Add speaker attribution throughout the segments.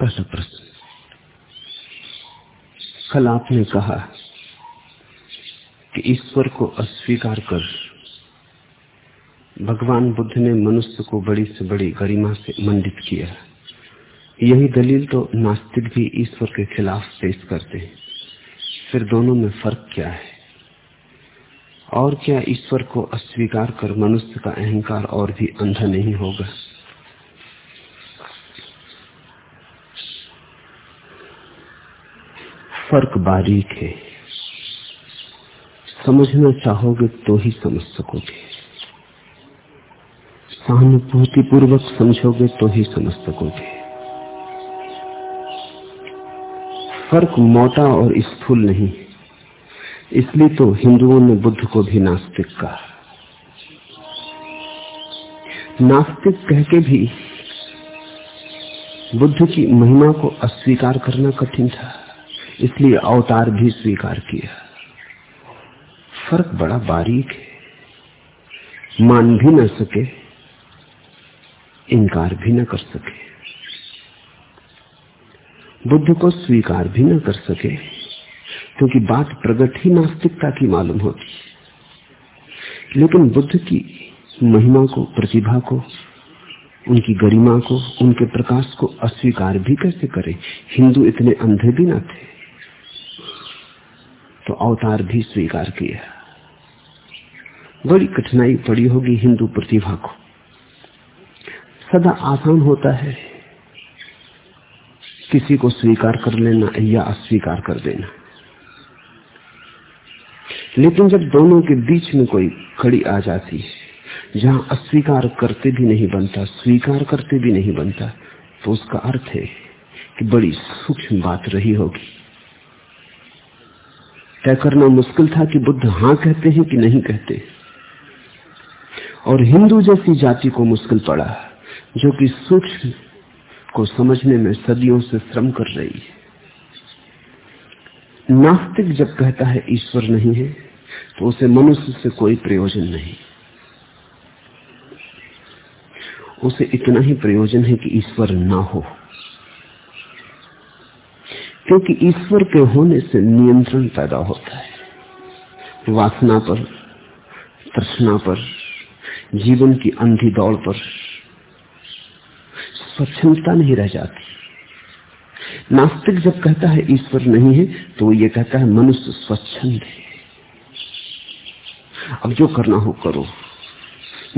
Speaker 1: पहला प्रश्न कल आपने कहा कि ईश्वर को अस्वीकार कर भगवान बुद्ध ने मनुष्य को बड़ी से बड़ी गरिमा से मंडित किया। यही दलील तो नास्तिक भी ईश्वर के खिलाफ पेश करते हैं। फिर दोनों में फ़र्क क्या है? और क्या ईश्वर को अस्वीकार कर मनुष्य का अहंकार और भी अंधा नहीं होगा? फ़र्क बारीक है। समझना चाहोगे तो ही समझ सकोगे। सहानुभूति पूर्वक समझोगे तो ही समझ सकोगे। फ़र्क मोटा और स्थूल नहीं। इसलिए तो हिंदुओं ने बुद्ध को भी नास्तिक कहा। नास्तिक कह के भी बुद्ध की महिमा को अस्वीकार करना कठिन था। इसलिए अवतार भी स्वीकार किया। फ़र्क बड़ा बारीक है। मान भी न सके, इनकार भी न कर सके। बुद्ध को स्वीकार भी न कर सके, क्योंकि बात प्रगट ही नास्तिकता की मालूम होती लेकिन बुद्ध की महिमा को, प्रतिभा को, उनकी गरिमा को, उनके प्रकाश को अस्वीकार भी कैसे करे? हिंदू इतने अंधे भी न थे। तो अवतार भी स्वीकार किया बड़ी कठिनाई पड़ी होगी हिंदू प्रतिभा को। सदा आसान होता है किसी को स्वीकार कर लेना या अस्वीकार कर देना। लेकिन जब दोनों के बीच में कोई कड़ी आ जाती है, जहाँ अस्वीकार करते भी नहीं बनता, स्वीकार करते भी नहीं बनता तो उसका अर्थ है कि बड़ी सूक्ष्म बात रही होगी। तय करना मुश्किल था कि बुद्ध हाँ कहते हैं कि नहीं कहते। और हिंदू जैसी जाति को मुश्किल पड़ा, जो कि सूक्ष्म को समझने में सदियों से श्रम कर रही है। नास्तिक जब कहता है, ईश्वर नहीं है तो उसे मनुष्य से कोई प्रयोजन नहीं। उसे इतना ही प्रयोजन है कि ईश्वर ना हो। क्योंकि ईश्वर के होने से नियंत्रण पैदा होता है। वासना पर, तृष्णा पर, जीवन की अंधी दौड़ पर स्वच्छंदता नहीं रह जाती। नास्तिक जब कहता है ईश्वर नहीं है तो वो ये कहता है, मनुष्य स्वच्छंद है। अब जो करना हो करो।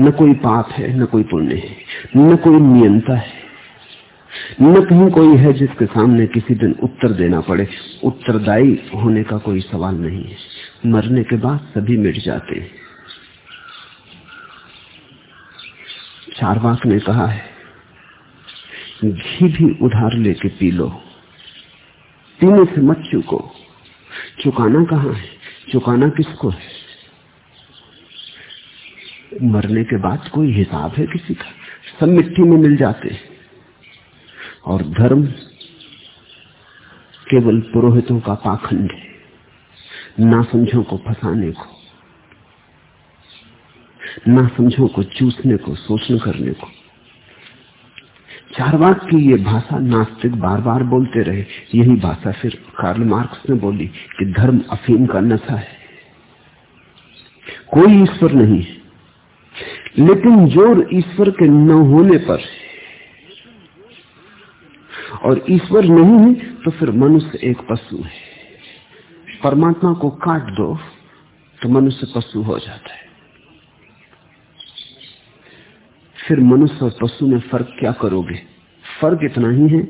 Speaker 1: न कोई पाप है, न कोई पुण्य है, न कोई नियंता है। न कहीं कोई है जिसके सामने किसी दिन उत्तर देना पड़े। उत्तरदायी होने का कोई सवाल नहीं है। मरने के बाद सभी मिट जाते हैं। चारवाक ने कहा है, घी भी उधार लेके पी लो। पीने से मत चुको। चुकाना कहाँ है? चुकाना किसको है? मरने के बाद कोई हिसाब है किसी का? सब मिट्टी में मिल जाते हैं। और धर्म केवल पुरोहितों का पाखंड है, ना समझो को फंसाने को, ना समझो को चूसने को, शोषण करने को। चार चारवाक की ये भाषा नास्तिक बार बार बोलते रहे। यही भाषा फिर कार्ल मार्क्स ने बोली कि धर्म अफीम का नशा है। कोई ईश्वर नहीं है, लेकिन ज़ोर ईश्वर के न होने पर और ईश्वर नहीं है तो फिर मनुष्य एक पशु है। परमात्मा को काट दो तो मनुष्य पशु हो जाता है। फिर मनुष्य और पशु में फ़र्क क्या करोगे? फ़र्क इतना ही है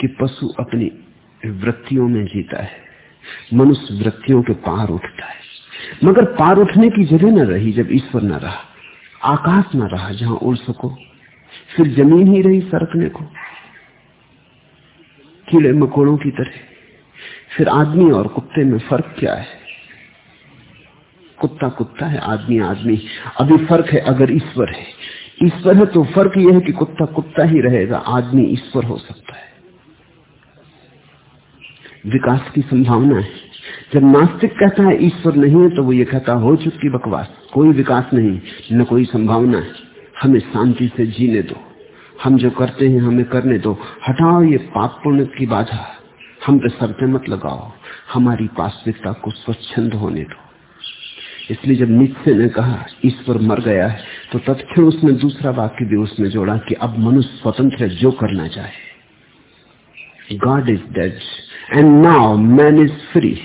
Speaker 1: कि पशु अपनी वृत्तियों में जीता है। मनुष्य वृत्तियों के पार उठता है। मगर पार उठने की जगह न रही जब ईश्वर न रहा। आकाश न रहा जहाँ उड़ सको। फिर ज़मीन ही रही सरकने को। कीड़े मकोड़ों की तरह। फिर आदमी और कुत्ते में फ़र्क क्या है? कुत्ता कुत्ता है, आदमी आदमी। अभी फ़र्क है अगर ईश्वर है। ईश्वर है तो फ़र्क यह है कि कुत्ता कुत्ता ही रहेगा, आदमी ईश्वर हो सकता है। विकास की संभावना है। जब नास्तिक कहता है ईश्वर नहीं है तो वो ये कहता हो चुकी बकवास, कोई विकास नहीं, न कोई संभावना है। हमें शांति से जीने दो। हम जो करते हैं, हमें करने दो। हटाओ ये पाप पुण्य की बाधा। हम पे शर्तें मत लगाओ। हमारी पास्विकता को स्वच्छंद होने दो। इसलिए जब निश्चय ने कहा, ईश्वर मर गया है तो तत्क्षण उसने दूसरा वाक्य भी उसमें जोड़ा कि अब मनुष्य स्वतंत्र है, जो करना चाहे। God is dead and now man is free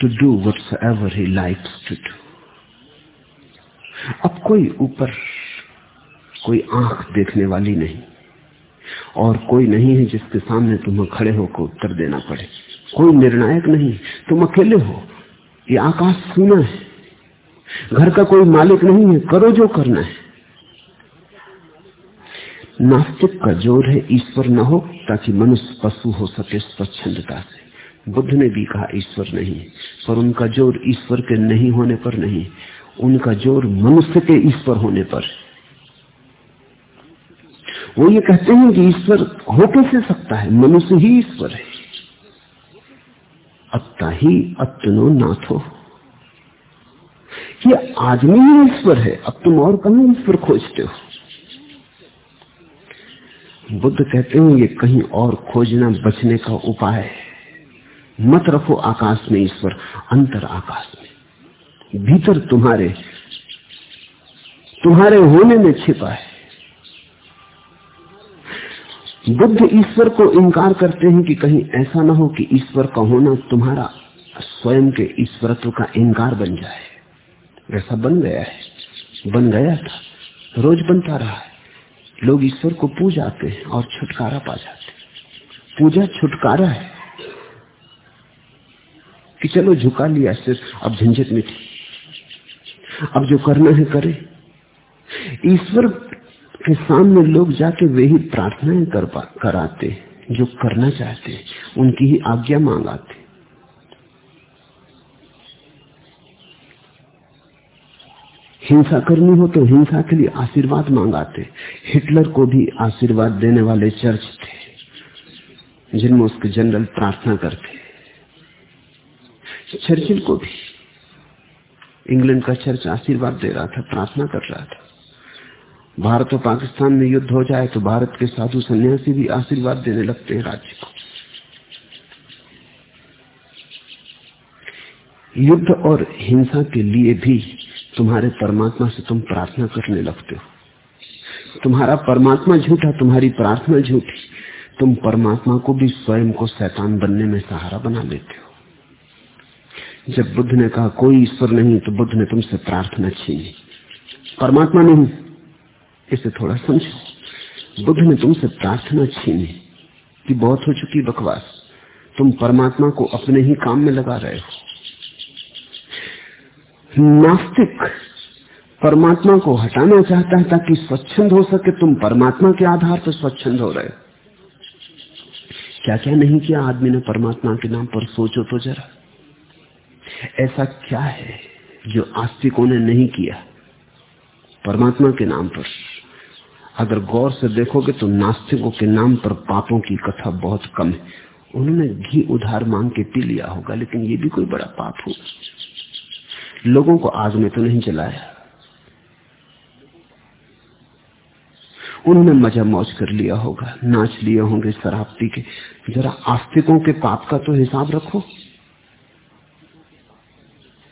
Speaker 1: to do whatever he likes to do अब कोई ऊपर कोई आँख देखने वाली नहीं। और कोई नहीं है जिसके सामने तुम्हें खड़े होकर उत्तर देना पड़े। कोई निर्णायक नहीं। तुम अकेले हो। ये आकाश सुना है। घर का कोई मालिक नहीं है। करो जो करना है। नास्तिक का ज़ोर है ईश्वर न हो, ताकि मनुष्य पशु हो सके स्वच्छंदता से। बुद्ध ने भी कहा, ईश्वर नहीं। पर उनका ज़ोर ईश्वर के नहीं होने पर नहीं। उनका ज़ोर मनुष्य के ईश्वर होने पर। वो ये कहते हैं कि ईश्वर हो कैसे सकता है? मनुष्य ही ईश्वर है। अत्ता ही अतनो नाथो। ये आदमी ही ईश्वर है। अब तुम और कहीं ईश्वर खोजते हो। बुद्ध कहते हैं, ये कहीं और खोजना बचने का उपाय है। मत रखो आकाश में ईश्वर, अंतर आकाश में। भीतर तुम्हारे तुम्हारे होने में छिपा है। बुद्ध ईश्वर को इनकार करते हैं कि कहीं ऐसा ना हो कि ईश्वर का होना तुम्हारा स्वयं के ईश्वरत्व का इनकार बन जाए। वैसा बन गया है। बन गया था। रोज बनता रहा है। लोग ईश्वर को पूजाते हैं और छुटकारा पा जाते हैं। पूजा छुटकारा है। कि चलो झुका लिया, सिर्फ़ अब झंझट में थी। अब जो करना है करे। ईश्वर के सामने लोग जाके वे ही प्रार्थनाएँ कर कराते, जो करना चाहते, उनकी ही आज्ञा मांगाते। हिंसा करनी हो तो हिंसा के लिए आशीर्वाद मांगाते। हिटलर को भी आशीर्वाद देने वाले चर्च थे, जिनमें उसके जनरल प्रार्थना करते। चर्चिल को भी, इंग्लैंड का चर्च आशीर्वाद दे रहा था, प्रार्थना कर रहा था। भारत और पाकिस्तान में युद्ध हो जाए तो भारत के साधु सन्यासी भी आशीर्वाद देने लगते हैं राज्य को। युद्ध और हिंसा के लिए भी तुम्हारे परमात्मा से तुम प्रार्थना करने लगते हो। तुम्हारा परमात्मा झूठा, तुम्हारी प्रार्थना झूठी। तुम परमात्मा को भी स्वयं को शैतान बनने में सहारा बना लेते हो। जब बुद्ध ने कहा, कोई ईश्वर नहीं तो बुद्ध ने तुमसे प्रार्थना छीनी। परमात्मा नहीं इसे थोड़ा समझो। बुद्ध ने तुमसे प्रार्थना छीनी कि बहुत हो चुकी बकवास। तुम परमात्मा को अपने ही काम में लगा रहे हो। नास्तिक परमात्मा को हटाना चाहता है ताकि स्वच्छंद हो सके। तुम परमात्मा के आधार पर स्वच्छंद हो रहे क्या क्या नहीं किया आदमी ने परमात्मा के नाम पर? सोचो तो जरा। ऐसा क्या है जो आस्तिकों ने नहीं किया? परमात्मा के नाम पर। अगर गौर से देखोगे तो नास्तिकों के नाम पर पापों की कथा बहुत कम है। उन्होंने घी उधार मांग के पी लिया होगा, लेकिन ये भी कोई बड़ा पाप हो लोगों को आग में तो नहीं जलाया। उन्होंने मज़ा मौज कर लिया होगा, नाच लिए होंगे शराब पी के। जरा आस्तिकों के पाप का तो हिसाब रखो।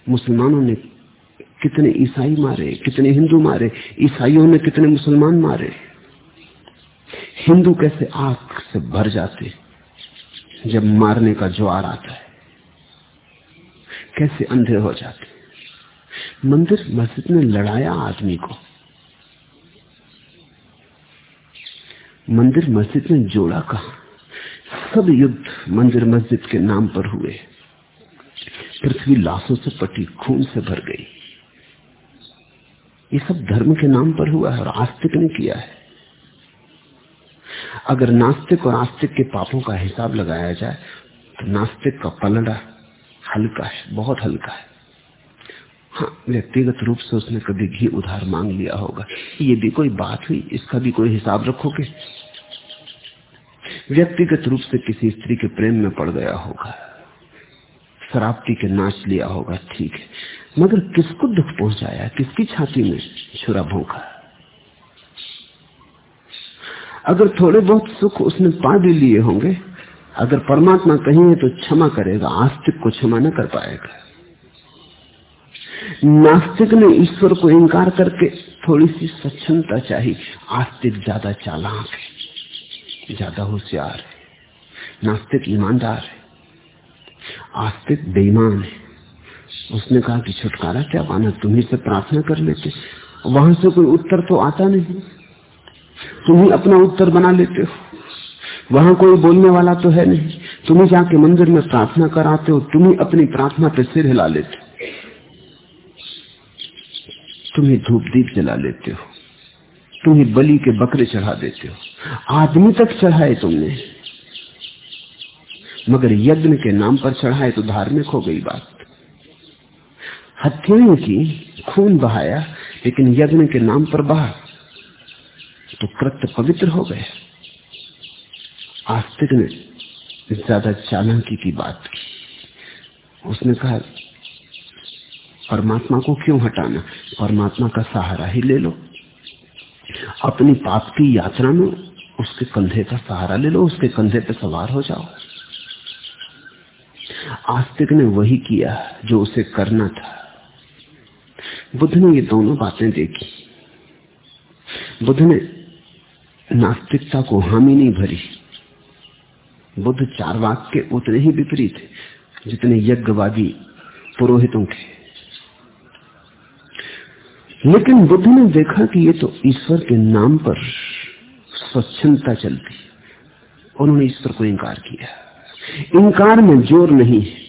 Speaker 1: मुसलमानों ने कितने ईसाई मारे, कितने हिंदू मारे, ईसाइयों ने कितने मुसलमान मारे। हिंदू कैसे आग से भर जाते जब मारने का ज्वार आता है? कैसे अंधे हो जाते? मंदिर, मस्जिद ने लड़ाया आदमी को। मंदिर, मस्जिद ने जोड़ा कहा। सब युद्ध मंदिर, मस्जिद के नाम पर हुए। पृथ्वी लाशों से पटी, खून से भर गई। ये सब धर्म के नाम पर हुआ है और आस्तिक ने किया है। अगर नास्तिक और आस्तिक के पापों का हिसाब लगाया जाए तो नास्तिक का पलड़ा हल्का है, बहुत हल्का है। हाँ व्यक्तिगत रूप से उसने कभी घी उधार मांग लिया होगा। ये भी कोई बात हुई? इसका भी कोई हिसाब रखोगे? व्यक्तिगत रूप से किसी स्त्री के प्रेम में पड़ गया होगा। शराब पी के नाच लिया होगा, ठीक है। मगर किसको दुख पहुँचाया? किसकी छाती में छुरा भोंका अगर थोड़े बहुत सुख उसने पा भी लिए होंगे, अगर परमात्मा कहीं है तो क्षमा करेगा, आस्तिक को क्षमा न कर पाएगा। नास्तिक ने ईश्वर को इंकार करके थोड़ी सी सक्षमता चाहिए। आस्तिक ज़्यादा चालाक है, ज़्यादा होशियार है, नास्तिक ईमानदार है, आस्तिक बेईमान है। उसने कहा कि छुटकारा क्या पाना? तुम्ही से प्रार्थना कर लेते। वहाँ से कोई उत्तर तो आता नहीं। तुम ही अपना उत्तर बना लेते हो। वहाँ कोई बोलने वाला तो है नहीं। तुम्हें जाके मंदिर में प्रार्थना कराते हो। तुम ही अपनी प्रार्थना पे सिर हिला लेते तुम ही धूप दीप जला लेते हो। तुम ही बलि के बकरे चढ़ा देते हो। आदमी तक चढ़ाए तुमने। मगर यज्ञ के नाम पर चढ़ाए तो धार्मिक हो गई बात। हत्याएँ की खून बहाया, लेकिन यज्ञ के नाम पर बहा तो कृत्य पवित्र हो गए। आस्तिक ने ज़्यादा चालाकी की बात की। उसने कहा, परमात्मा को क्यों हटाना? परमात्मा का सहारा ही ले लो। अपनी पाप की यात्रा में उसके कंधे का सहारा ले लो, उसके कंधे पर सवार हो जाओ। आस्तिक ने वही किया जो उसे करना था। बुद्ध ने ये दोनों बातें देखी। बुद्ध ने नास्तिकता को हामी नहीं भरी। बुद्ध चार वाक के उतने ही विपरीत थे जितने यज्ञवादी पुरोहितों के। लेकिन बुद्ध ने देखा कि ये तो ईश्वर के नाम पर स्वच्छंदता चलती। उन्होंने ईश्वर को इंकार किया। इंकार में ज़ोर नहीं है।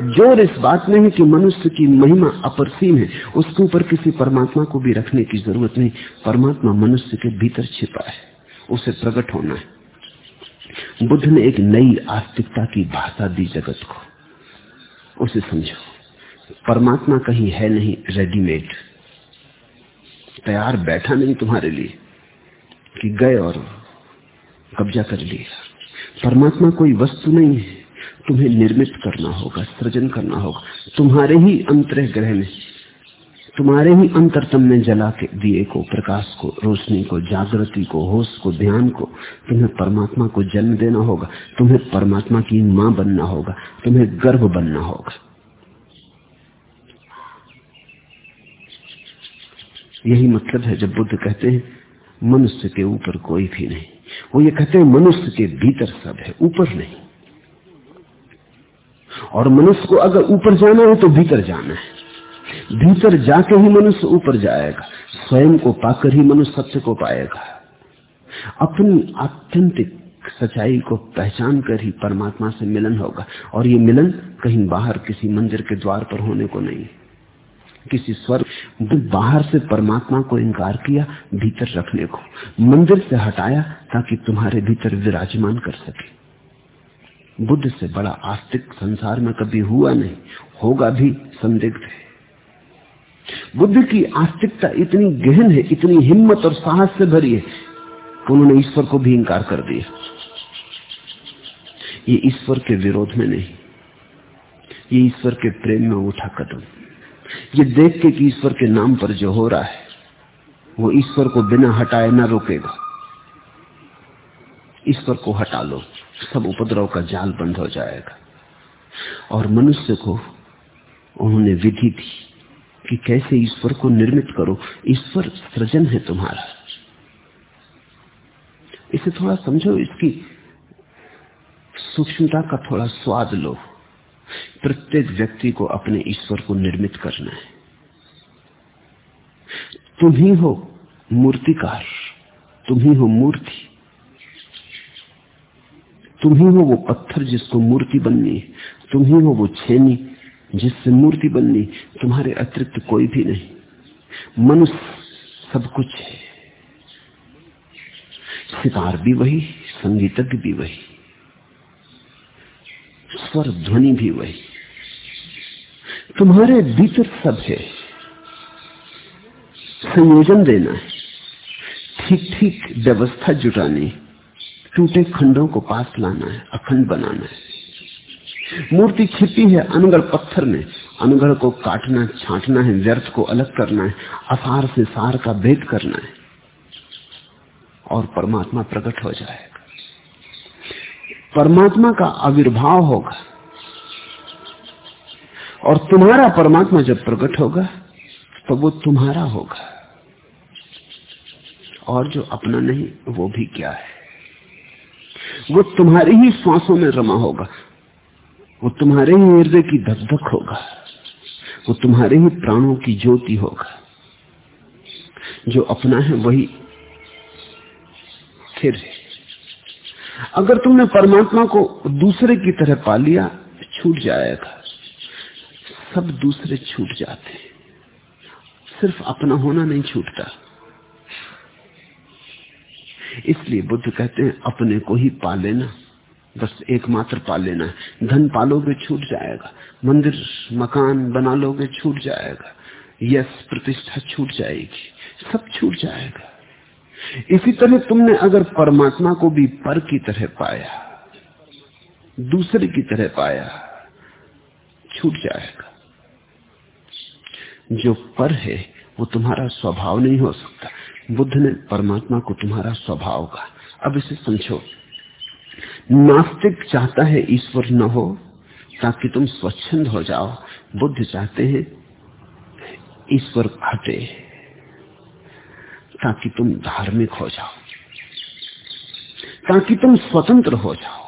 Speaker 1: ज़ोर इस बात में है कि मनुष्य की महिमा अपरसीम है। उसके ऊपर किसी परमात्मा को भी रखने की ज़रूरत नहीं। परमात्मा मनुष्य के भीतर छिपा है। उसे प्रकट होना है। बुद्ध ने एक नई आस्तिकता की भाषा दी जगत को। उसे समझो। परमात्मा कहीं है नहीं रेडीमेड तैयार बैठा नहीं तुम्हारे लिए। कि गए और कब्जा कर लिया। परमात्मा कोई वस्तु नहीं है। तुम्हें निर्मित करना होगा, सृजन करना होगा। तुम्हारे ही अंतरह ग्रह में तुम्हारे ही अंतरतम में जला के दिए को, प्रकाश को, रोशनी को, जागृति को, होश को, ध्यान को, तुम्हें परमात्मा को जन्म देना होगा। तुम्हें परमात्मा की माँ बनना होगा। तुम्हें गर्भ बनना होगा। यही मतलब है, जब बुद्ध कहते हैं, मनुष्य के ऊपर कोई भी नहीं। वो ये कहते हैं, मनुष्य के भीतर सब है, ऊपर नहीं। और मनुष्य को अगर ऊपर जाना है तो भीतर जाना है। भीतर जाके ही मनुष्य ऊपर जाएगा। स्वयं को पाकर ही मनुष्य सत्य को पाएगा। अपनी आत्यंतिक सच्चाई को पहचान कर ही परमात्मा से मिलन होगा। और ये मिलन कहीं बाहर किसी मंदिर के द्वार पर होने को नहीं। किसी स्वर्ग बाहर से परमात्मा को इनकार किया भीतर रखने को। मंदिर से हटाया ताकि तुम्हारे भीतर विराजमान कर सके। बुद्ध से बड़ा आस्तिक संसार में कभी हुआ नहीं, होगा भी संदिग्ध है। बुद्ध की आस्तिकता इतनी गहन है, इतनी हिम्मत और साहस से भरी है कि उन्होंने ईश्वर को भी इंकार कर दिया। ये ईश्वर के विरोध में नहीं, ये ईश्वर के प्रेम में उठा कदम। ये देख के कि ईश्वर के नाम पर जो हो रहा है, वो ईश्वर को बिना हटाए ना रोकेगा। ईश्वर को हटा लो। सब उपद्रव का जाल बंद हो जाएगा। और मनुष्य को उन्होंने विधि दी कि कैसे ईश्वर को निर्मित करो। ईश्वर सृजन है तुम्हारा। इसे थोड़ा समझो, इसकी सूक्ष्मता का थोड़ा स्वाद लो। प्रत्येक व्यक्ति को अपने ईश्वर को निर्मित करना है। तुम ही हो मूर्तिकार, तुम ही हो मूर्ति। तुम ही हो वो पत्थर जिसको मूर्ति बननी है तुम ही हो वो छेनी जिससे मूर्ति बननी, तुम्हारे अतिरिक्त कोई भी नहीं। मनुष्य सब कुछ है। सितार भी वही, संगीतज्ञ भी वही स्वर ध्वनि भी वही। तुम्हारे भीतर सब है। संयोजन देना है। ठीक ठीक व्यवस्था जुटानी। टूटे खंडों को पास लाना है, अखंड बनाना है। मूर्ति छिपी है अनगढ़ पत्थर में। अनगढ़ को काटना, छांटना है, व्यर्थ को अलग करना है, असार से सार का भेद करना है। और परमात्मा प्रकट हो जाएगा। परमात्मा का आविर्भाव होगा। और तुम्हारा परमात्मा जब प्रकट होगा तो वो तुम्हारा होगा। और जो अपना नहीं, वो भी क्या है? वो तुम्हारी ही श्वासों में रमा होगा। वो तुम्हारे ही हृदय की धक होगा। वो तुम्हारे ही प्राणों की ज्योति होगा। जो अपना है वही स्थिर है। अगर तुमने परमात्मा को दूसरे की तरह पा लिया, छूट जाएगा। सब दूसरे छूट जाते हैं। सिर्फ़ अपना होना नहीं छूटता। इसलिए बुद्ध कहते हैं, अपने को ही पा लेना। बस एकमात्र पा लेना है। धन पालोगे छूट जाएगा। मंदिर, मकान बना लोगे छूट जाएगा। यश प्रतिष्ठा छूट जाएगी। सब छूट जाएगा। इसी तरह तुमने अगर परमात्मा को भी पर की तरह पाया, दूसरे की तरह पाया, छूट जाएगा। जो पर है, वो तुम्हारा स्वभाव नहीं हो सकता। बुद्ध ने परमात्मा को तुम्हारा स्वभाव का अब इसे समझो। नास्तिक चाहता है ईश्वर न हो ताकि तुम स्वच्छंद हो जाओ। बुद्ध चाहते हैं ईश्वर हटे ताकि तुम धार्मिक हो जाओ। ताकि तुम स्वतंत्र हो जाओ।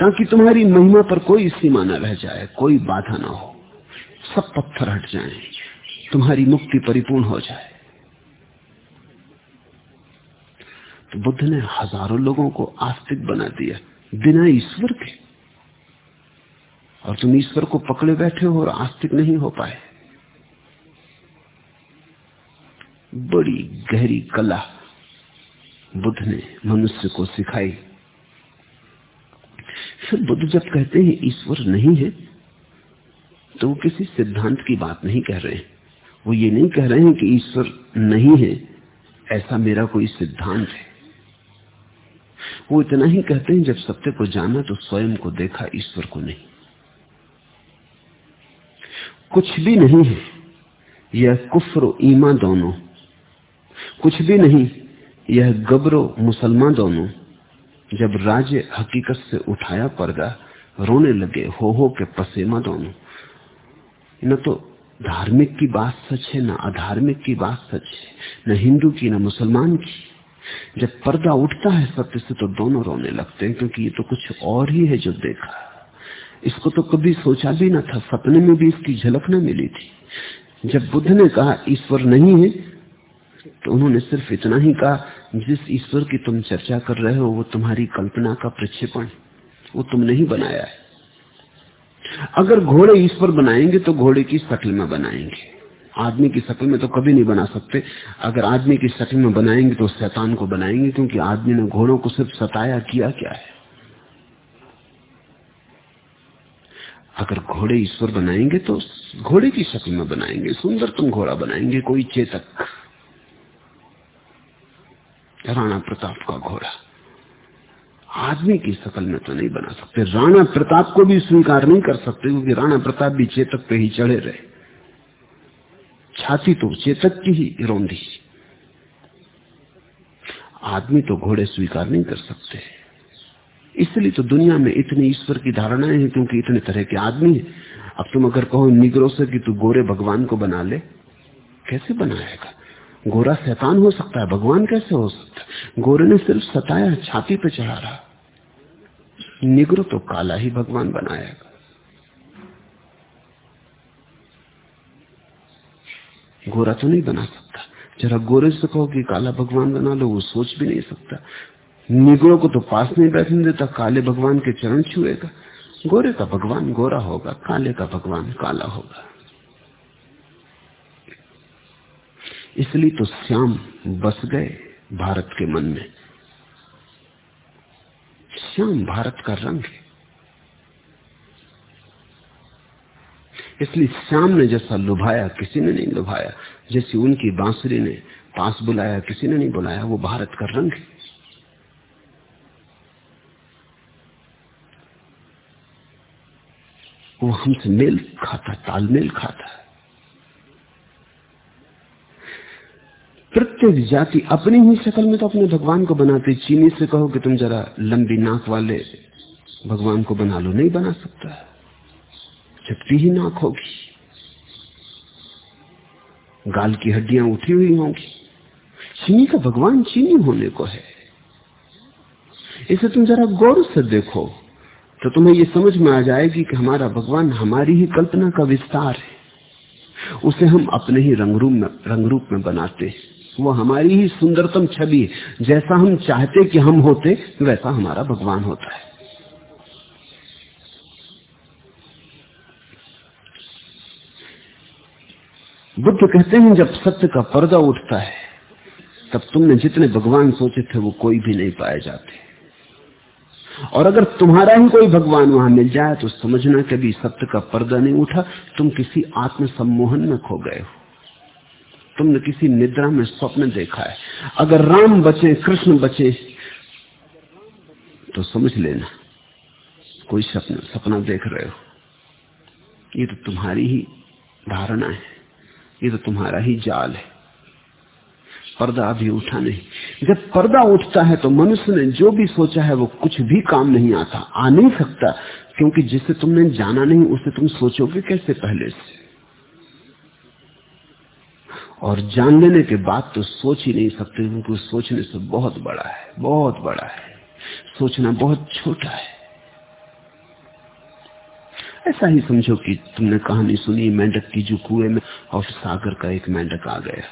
Speaker 1: ताकि तुम्हारी महिमा पर कोई सीमा न रह जाए कोई बाधा ना हो। सब पत्थर हट जाएँ, तुम्हारी मुक्ति परिपूर्ण हो जाए तो बुद्ध ने हज़ारों लोगों को आस्तिक बना दिया। बिना ईश्वर के। और तुम ईश्वर को पकड़े बैठे हो और आस्तिक नहीं हो पाए। बड़ी गहरी कला बुद्ध ने मनुष्य को सिखाई। फिर बुद्ध जब कहते हैं ईश्वर नहीं है तो वो किसी सिद्धांत की बात नहीं कह रहे हैं। वो ये नहीं कह रहे हैं कि ईश्वर नहीं है, ऐसा मेरा कोई सिद्धांत है। वो इतना ही कहते हैं, जब सत्य को जाना तो स्वयं को देखा, ईश्वर को नहीं। कुछ भी नहीं है, यह कुफर ईमा दोनों। कुछ भी नहीं, यह गबरो मुसलमान दोनों। जब राज्य हकीकत से उठाया पर्दा, रोने लगे, हो हो के पसेमा दोनों। न तो धार्मिक की बात सच है, न अधार्मिक की बात सच है, न हिंदू की, न मुसलमान की। जब पर्दा उठता है सत्य से तो दोनों रोने लगते हैं, क्योंकि ये तो कुछ और ही है जो देखा। इसको तो कभी सोचा भी ना था, सपने में भी इसकी झलक न मिली थी। जब बुद्ध ने कहा, ईश्वर नहीं है तो उन्होंने सिर्फ़ इतना ही कहा, जिस ईश्वर की तुम चर्चा कर रहे हो, वो तुम्हारी कल्पना का प्रक्षेपण वो तुमने ही बनाया है। अगर घोड़े ईश्वर बनाएँगे तो घोड़े की शक्ल में बनाएँगे। आदमी की शक्ल में तो कभी नहीं बना सकते। अगर आदमी की शक्ल में बनाएँगे तो शैतान को बनाएँगे, क्योंकि आदमी ने घोड़ों को सिर्फ़ सताया, किया क्या है? अगर घोड़े ईश्वर बनाएँगे तो घोड़े की शक्ल में बनाएँगे सुंदर तुम घोड़ा बनाएँगे, कोई चेतक। राणा प्रताप का घोड़ा। आदमी की शक्ल में तो नहीं बना सकते। राणा प्रताप को भी स्वीकार नहीं कर सकते, क्योंकि राणा प्रताप भी चेतक पे ही चढ़े रहे। छाती तो चेतक की ही रोंदी। आदमी तो घोड़े स्वीकार नहीं कर सकते। इसलिए तो दुनिया में इतनी ईश्वर की धारणाएँ हैं, क्योंकि इतने तरह के आदमी हैं। अब तुम अगर कहो निग्रो से कि तू गोरे भगवान को बना ले, कैसे बनाएगा? गोरा शैतान हो सकता है, भगवान कैसे हो सकता है? गोरे ने सिर्फ़ सताया, छाती पे चढ़ा रहा। निग्रो तो काला ही भगवान बनाएगा। गोरा तो नहीं बना सकता। जरा गोरे से कहो कि काला भगवान बना लो, वो सोच भी नहीं सकता। निगरो को तो पास नहीं बैठने देता, काले भगवान के चरण छुएगा। गोरे का भगवान गोरा होगा, काले का भगवान काला होगा। इसलिए तो श्याम बस गए भारत के मन में। श्याम भारत का रंग है। इसलिए श्याम ने जैसा लुभाया, किसी ने नहीं लुभाया। जैसी उनकी बांसुरी ने पास बुलाया, किसी ने नहीं बुलाया, वो भारत का रंग है। वो हमसे मेल खाता, तालमेल खाता प्रत्येक जाति अपनी ही शक्ल में तो अपने भगवान को बनाती चीनी से कहो कि तुम जरा लंबी नाक वाले भगवान को बना लो, नहीं बना सकता चपटी ही नाक होगी, गाल की हड्डियाँ उठी हुई होंगी, चीनी का भगवान चीनी होने को है। इसे तुम जरा गौर से देखो तो तुम्हें यह समझ में आ जाएगी कि हमारा भगवान हमारी ही कल्पना का विस्तार है। उसे हम अपने ही रंग रूप में रंग रूप में बनाते हैं। वो हमारी ही सुंदरतम छवि जैसा हम चाहते कि हम होते, वैसा हमारा भगवान होता है। बुद्ध कहते हैं, जब सत्य का पर्दा उठता है, तब तुमने जितने भगवान सोचे थे, वो कोई भी नहीं पाए जाते। और अगर तुम्हारा ही कोई भगवान वहाँ मिल जाए तो समझना कभी सत्य का पर्दा नहीं उठा, तुम किसी आत्म सम्मोहन में खो गए हो। तुमने किसी निद्रा में स्वप्न देखा है। अगर राम बचे, कृष्ण बचे तो समझ लेना, कोई सपना सपना देख रहे हो। ये तो तुम्हारी ही धारणा है। ये तो तुम्हारा ही जाल है। पर्दा अभी उठा नहीं। जब पर्दा उठता है तो मनुष्य ने जो भी सोचा है वो कुछ भी काम नहीं आता, आ नहीं सकता, क्योंकि जिसे तुमने जाना नहीं, उसे तुम सोचोगे कैसे पहले से? और जान लेने के बाद तो सोच ही नहीं सकते, क्योंकि सोचने से बहुत बड़ा है, बहुत बड़ा है। सोचना बहुत छोटा है। ऐसा ही समझो कि तुमने कहानी सुनी, मेंढक की जो कुएँ में और सागर का एक मेंढक आ गया।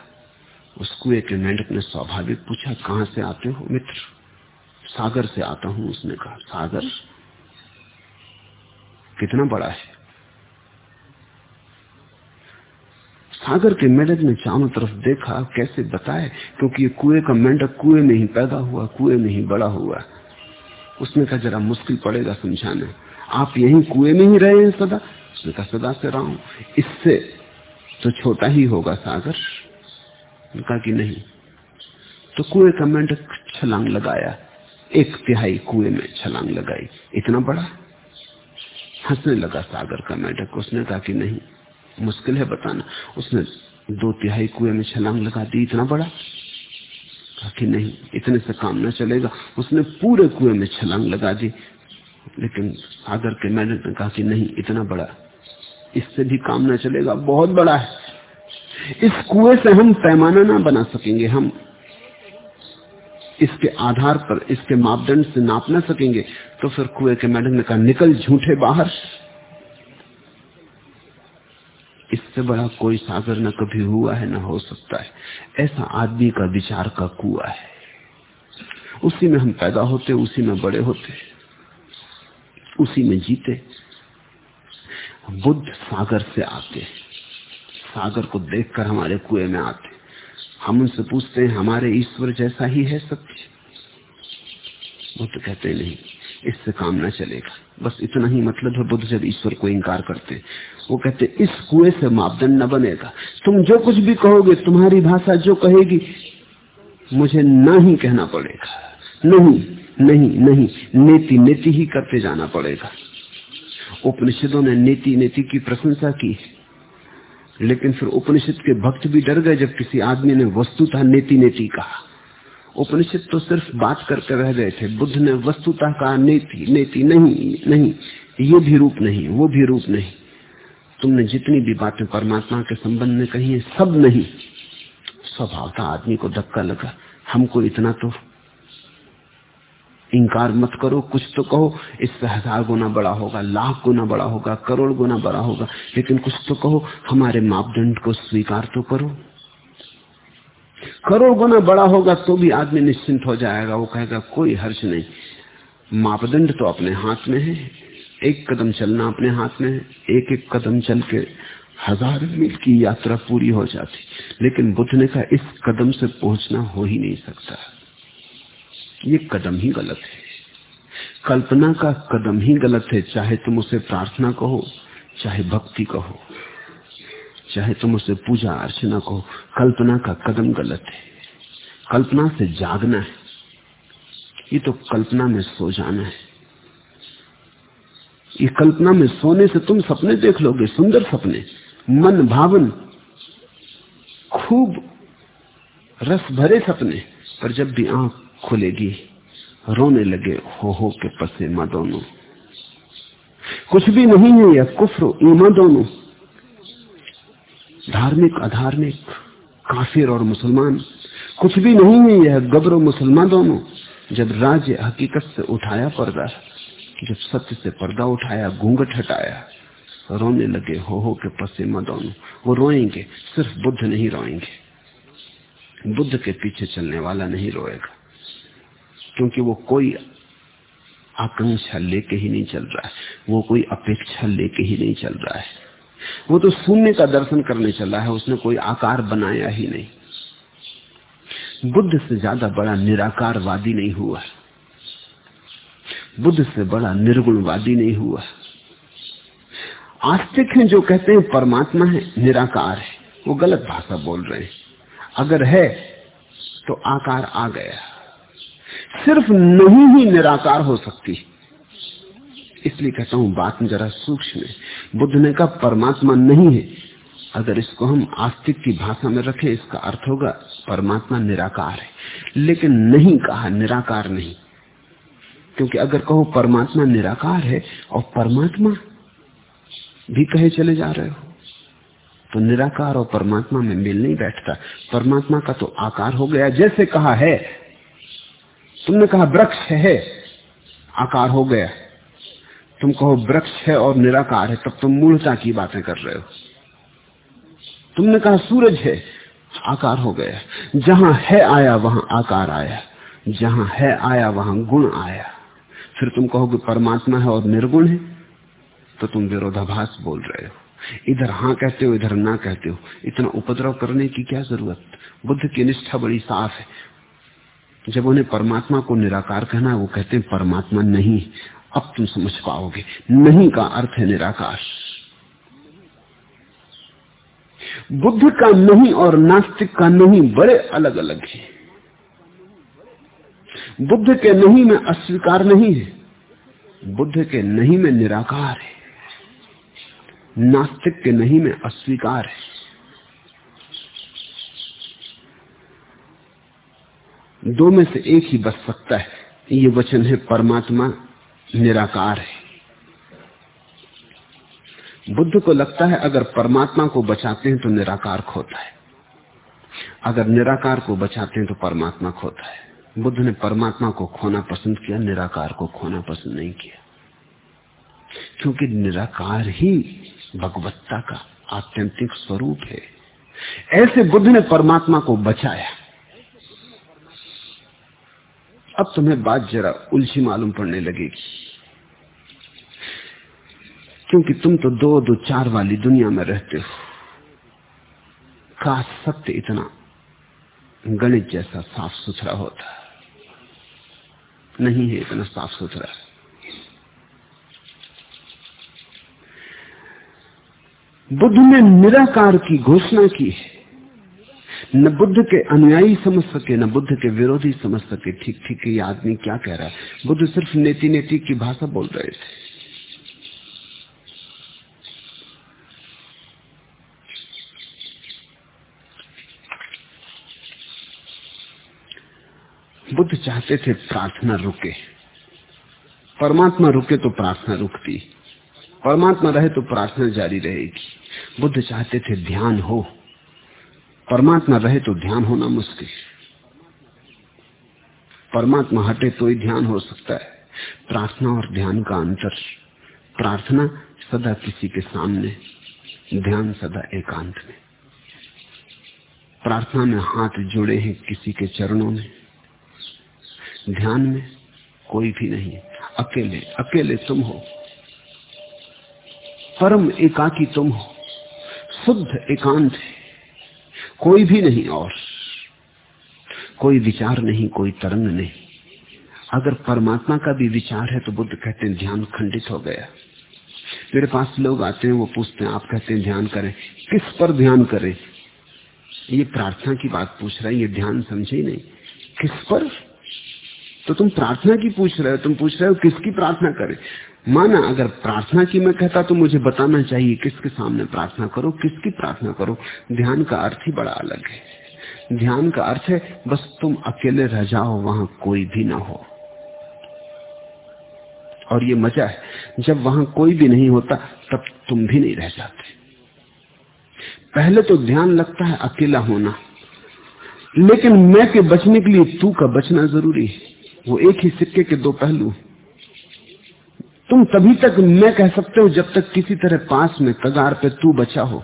Speaker 1: उस कुएँ के मेंढक ने स्वाभाविक पूछा, कहाँ से आते हो मित्र? सागर से आता हूँ, उसने कहा। सागर? कितना बड़ा है? सागर के मेंढक ने चारों तरफ़ देखा, कैसे बताए? क्योंकि ये कुएँ का मेंढक कुएँ में ही पैदा हुआ, कुएँ में ही बड़ा हुआ। उसने कहा, जरा मुश्किल पड़ेगा समझाना। आप यही कुएँ में ही रहे हैं सदा। उसने कहा सदा से रहा हूँ। इससे तो छोटा ही होगा सागर। कहा कि नहीं? तो कुएँ का मेंढक छलांग लगाया। एक तिहाई कुएँ में छलांग लगाई। इतना बड़ा? हंसने लगा सागर का मेंढक उसने कहा कि नहीं, मुश्किल है बताना। उसने दो तिहाई कुएँ में छलांग लगा दी। इतना बड़ा? कहा कि नहीं, इतने से काम न चलेगा। उसने पूरे कुएँ में छलांग लगा दी। लेकिन सागर के मेंढक ने कहा कि नहीं, इतना बड़ा। इससे भी काम ना चलेगा, बहुत बड़ा है। इस कुएँ से हम पैमाना ना बना सकेंगे, हम इसके आधार पर, इसके मापदंड से नाप ना सकेंगे तो फिर कुएँ के मैडम ने कहा, निकल झूठे बाहर। इससे बड़ा कोई सागर न कभी हुआ है, ना हो सकता है। ऐसा आदमी का विचार का कुआ है। उसी में हम पैदा होते, उसी में बड़े होते। उसी में जीते। बुद्ध सागर से आते सागर को देखकर हमारे कुएँ में आते हम उनसे पूछते हैं, हमारे ईश्वर जैसा ही है सत्य? वो तो कहते नहीं, इससे काम ना चलेगा। बस इतना ही मतलब है, बुद्ध जब ईश्वर को इंकार करते वो कहते इस कुएँ से मापदंड न बनेगा। तुम जो कुछ भी कहोगे, तुम्हारी भाषा जो कहेगी, मुझे ना ही कहना पड़ेगा। नहीं नहीं नहीं नीति नीति ही करते जाना पड़ेगा। उपनिषदों ने नीति नीति की प्रशंसा की। लेकिन फिर उपनिषद के भक्त भी डर गए जब किसी आदमी ने वस्तुतः नेति नेति कहा। उपनिषद तो सिर्फ़ बात करके रह गए थे। बुद्ध ने वस्तुतः कहा नेति नेति नहीं नहीं, ये भी रूप नहीं, वो भी रूप नहीं। तुमने जितनी भी बातें परमात्मा के संबंध में कही है, सब नहीं। स्वभाव था आदमी को धक्का लगा। हमको इतना तो इंकार मत करो, कुछ तो कहो। इससे हज़ार गुना बड़ा होगा, लाख गुना बड़ा होगा, करोड़ गुना बड़ा होगा, लेकिन कुछ तो कहो, हमारे मापदंड को स्वीकार तो करो। करोड़ गुना बड़ा होगा तो भी आदमी निश्चिंत हो जाएगा, वो कहेगा, कोई हर्ष नहीं। मापदंड तो अपने हाथ में है, एक कदम चलना अपने हाथ में है एक एक कदम चल के हज़ार मील की यात्रा पूरी हो जाती। लेकिन बुद्ध ने कहा, इस कदम से पहुँचना हो ही नहीं सकता। ये कदम ही गलत है। कल्पना का कदम ही गलत है, चाहे तुम उसे प्रार्थना कहो, चाहे भक्ति कहो, चाहे तुम उसे पूजा अर्चना कहो, कल्पना का कदम गलत है। कल्पना से जागना है। ये तो कल्पना में सो जाना है। ये कल्पना में सोने से तुम सपने देख लोगे, सुंदर सपने, मन भावन, खूब रस भरे सपने, पर जब भी आँख खुलेगी। रोने लगे, हो हो के पसे माँ दोनों। कुछ भी नहीं है यह कुफ्र ईमा दोनों। धार्मिक, अधार्मिक, काफिर और मुसलमान। कुछ भी नहीं है यह गबर मुसलमान दोनों। जब राज्य हकीकत से उठाया पर्दा, जब सत्य से पर्दा उठाया, घूंघट हटाया, रोने लगे, हो हो के पसीमा दोनों। वो रोएँगे, सिर्फ़ बुद्ध नहीं रोएँगे। बुद्ध के पीछे चलने वाला नहीं रोएगा। क्योंकि वो कोई आकांक्षा लेके ही नहीं चल रहा है। वो कोई अपेक्षा लेके ही नहीं चल रहा है। वो तो शून्य का दर्शन करने चला है, उसने कोई आकार बनाया ही नहीं। बुद्ध से ज़्यादा बड़ा निराकारवादी नहीं हुआ। बुद्ध से बड़ा निर्गुणवादी नहीं हुआ। आस्तिक हैं जो कहते हैं परमात्मा है, निराकार है। वो गलत भाषा बोल रहे हैं। अगर है तो आकार आ गया। सिर्फ़ नहीं ही निराकार हो सकती। इसलिए कहता हूँ, बात जरा सूक्ष्म है। बुद्ध ने कहा, परमात्मा नहीं है। अगर इसको हम आस्तिक की भाषा में रखें, इसका अर्थ होगा, परमात्मा निराकार है। लेकिन नहीं कहा, निराकार नहीं। क्योंकि अगर कहो, परमात्मा निराकार है, और परमात्मा भी कहे चले जा रहे हो तो निराकार और परमात्मा में मिल नहीं बैठता। परमात्मा का तो आकार हो गया, जैसे कहा है तुमने कहा वृक्ष है, आकार हो गया। तुम कहो वृक्ष है और निराकार है, तब तुम मूलता की बातें कर रहे हो। तुमने कहा सूरज है, आकार हो गया। जहाँ है आया, वहाँ आकार आया। जहाँ है आया, वहाँ गुण आया। फिर तुम कहोगे परमात्मा है और निर्गुण है तो तुम विरोधाभास बोल रहे हो। इधर हाँ कहते हो, इधर ना कहते हो। इतना उपद्रव करने की क्या ज़रूरत? बुद्ध की निष्ठा बड़ी साफ़ है। जब उन्हें परमात्मा को निराकार कहना वो कहते हैं, परमात्मा नहीं, अब तुम समझ पाओगे। नहीं का अर्थ है निराकार। बुद्ध का नहीं और नास्तिक का नहीं बड़े अलग अलग है। बुद्ध के नहीं में अस्वीकार नहीं है, बुद्ध के नहीं में निराकार है। नास्तिक के नहीं में अस्वीकार है। दो में से एक ही बच सकता है। ये वचन है, परमात्मा निराकार है। बुद्ध को लगता है, अगर परमात्मा को बचाते हैं तो निराकार खोता है। अगर निराकार को बचाते हैं तो परमात्मा खोता है। बुद्ध ने परमात्मा को खोना पसंद किया, निराकार को खोना पसंद नहीं किया। क्योंकि निराकार ही भगवत्ता का आत्यंतिक स्वरूप है। ऐसे बुद्ध ने परमात्मा को बचाया। अब तुम्हें बात जरा उलझी मालूम पड़ने लगेगी। क्योंकि तुम तो दो दो चार वाली दुनिया में रहते हो। का सत्य इतना गणित जैसा साफ़ सुथरा होता। नहीं है इतना साफ़ सुथरा बुद्ध ने निराकार की घोषणा की है। न बुद्ध के अनुयायी समझ सके, न बुद्ध के विरोधी समझ सके। ठीक ठीक, ये आदमी क्या कह रहा है? बुद्ध सिर्फ़ नेति नेति की भाषा बोल रहे थे। बुद्ध चाहते थे प्रार्थना रुके। परमात्मा रुके तो प्रार्थना रुकती। परमात्मा रहे तो प्रार्थना जारी रहेगी। बुद्ध चाहते थे ध्यान हो। परमात्मा रहे तो ध्यान होना मुश्किल। परमात्मा हटे तो ही ध्यान हो सकता है। प्रार्थना और ध्यान का अंतर। प्रार्थना सदा किसी के सामने, ध्यान सदा एकांत में। प्रार्थना में हाथ जुड़े हैं किसी के चरणों में। ध्यान में कोई भी नहीं। अकेले अकेले तुम हो। परम एकाकी तुम हो। शुद्ध एकांत है। कोई भी नहीं और। कोई विचार नहीं, कोई तरंग नहीं। अगर परमात्मा का भी विचार है तो बुद्ध कहते हैं, ध्यान खंडित हो गया। मेरे पास लोग आते हैं, वो पूछते हैं, आप कहते हैं ध्यान करें। किस पर ध्यान करें? ये प्रार्थना की बात पूछ रहा है, ये ध्यान समझे ही नहीं। किस पर? तो तुम प्रार्थना की पूछ रहे हो, तुम पूछ रहे हो किसकी प्रार्थना करें? माना अगर प्रार्थना की मैं कहता तो मुझे बताना चाहिए, किसके सामने प्रार्थना करो, किसकी प्रार्थना करो? ध्यान का अर्थ ही बड़ा अलग है। ध्यान का अर्थ है, बस तुम अकेले रह जाओ, वहाँ कोई भी ना हो। और ये मज़ा है, जब वहाँ कोई भी नहीं होता, तब तुम भी नहीं रह जाते। पहले तो ध्यान लगता है अकेला होना, लेकिन मैं के बचने के लिए तू का बचना ज़रूरी है। वो एक ही सिक्के के दो पहलू तुम तभी तक मैं कह सकते हो जब तक किसी तरह पास में कगार पे तू बचा हो,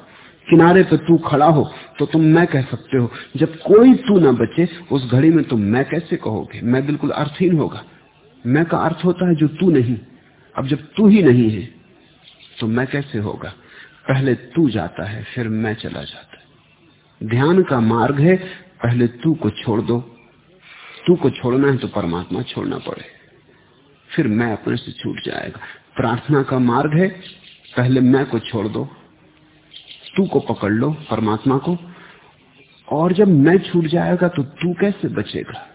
Speaker 1: किनारे पे तू खड़ा हो तो तुम मैं कह सकते हो, जब कोई तू ना बचे, उस घड़ी में तुम मैं कैसे कहोगे? मैं बिल्कुल अर्थहीन होगा। मैं का अर्थ होता है जो तू नहीं। अब जब तू ही नहीं है तो मैं कैसे होगा? पहले तू जाता है, फिर मैं चला जाता है। ध्यान का मार्ग है, पहले तू को छोड़ दो। तू को छोड़ना है तो परमात्मा छोड़ना पड़े। फिर मैं अपने से छूट जाएगा। प्रार्थना का मार्ग है, पहले मैं को छोड़ दो, तू को पकड़ लो, परमात्मा को। और जब मैं छूट जाएगा तो तू कैसे बचेगा?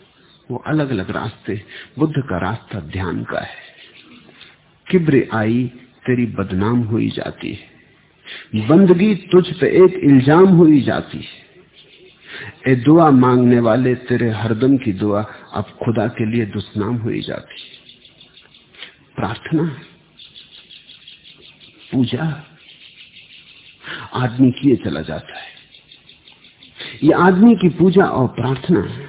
Speaker 1: वो अलग अलग रास्ते, बुद्ध का रास्ता ध्यान का है। किब्र आई, तेरी बदनाम हुई जाती है। बंदगी तुझ पे एक इल्ज़ाम हुई जाती है। ए, दुआ मांगने वाले तेरे हरदम की दुआ अब खुदा के लिए दुष्नाम हुई जाती प्रार्थना पूजा आदमी किए चला जाता है। ये आदमी की पूजा और प्रार्थना है,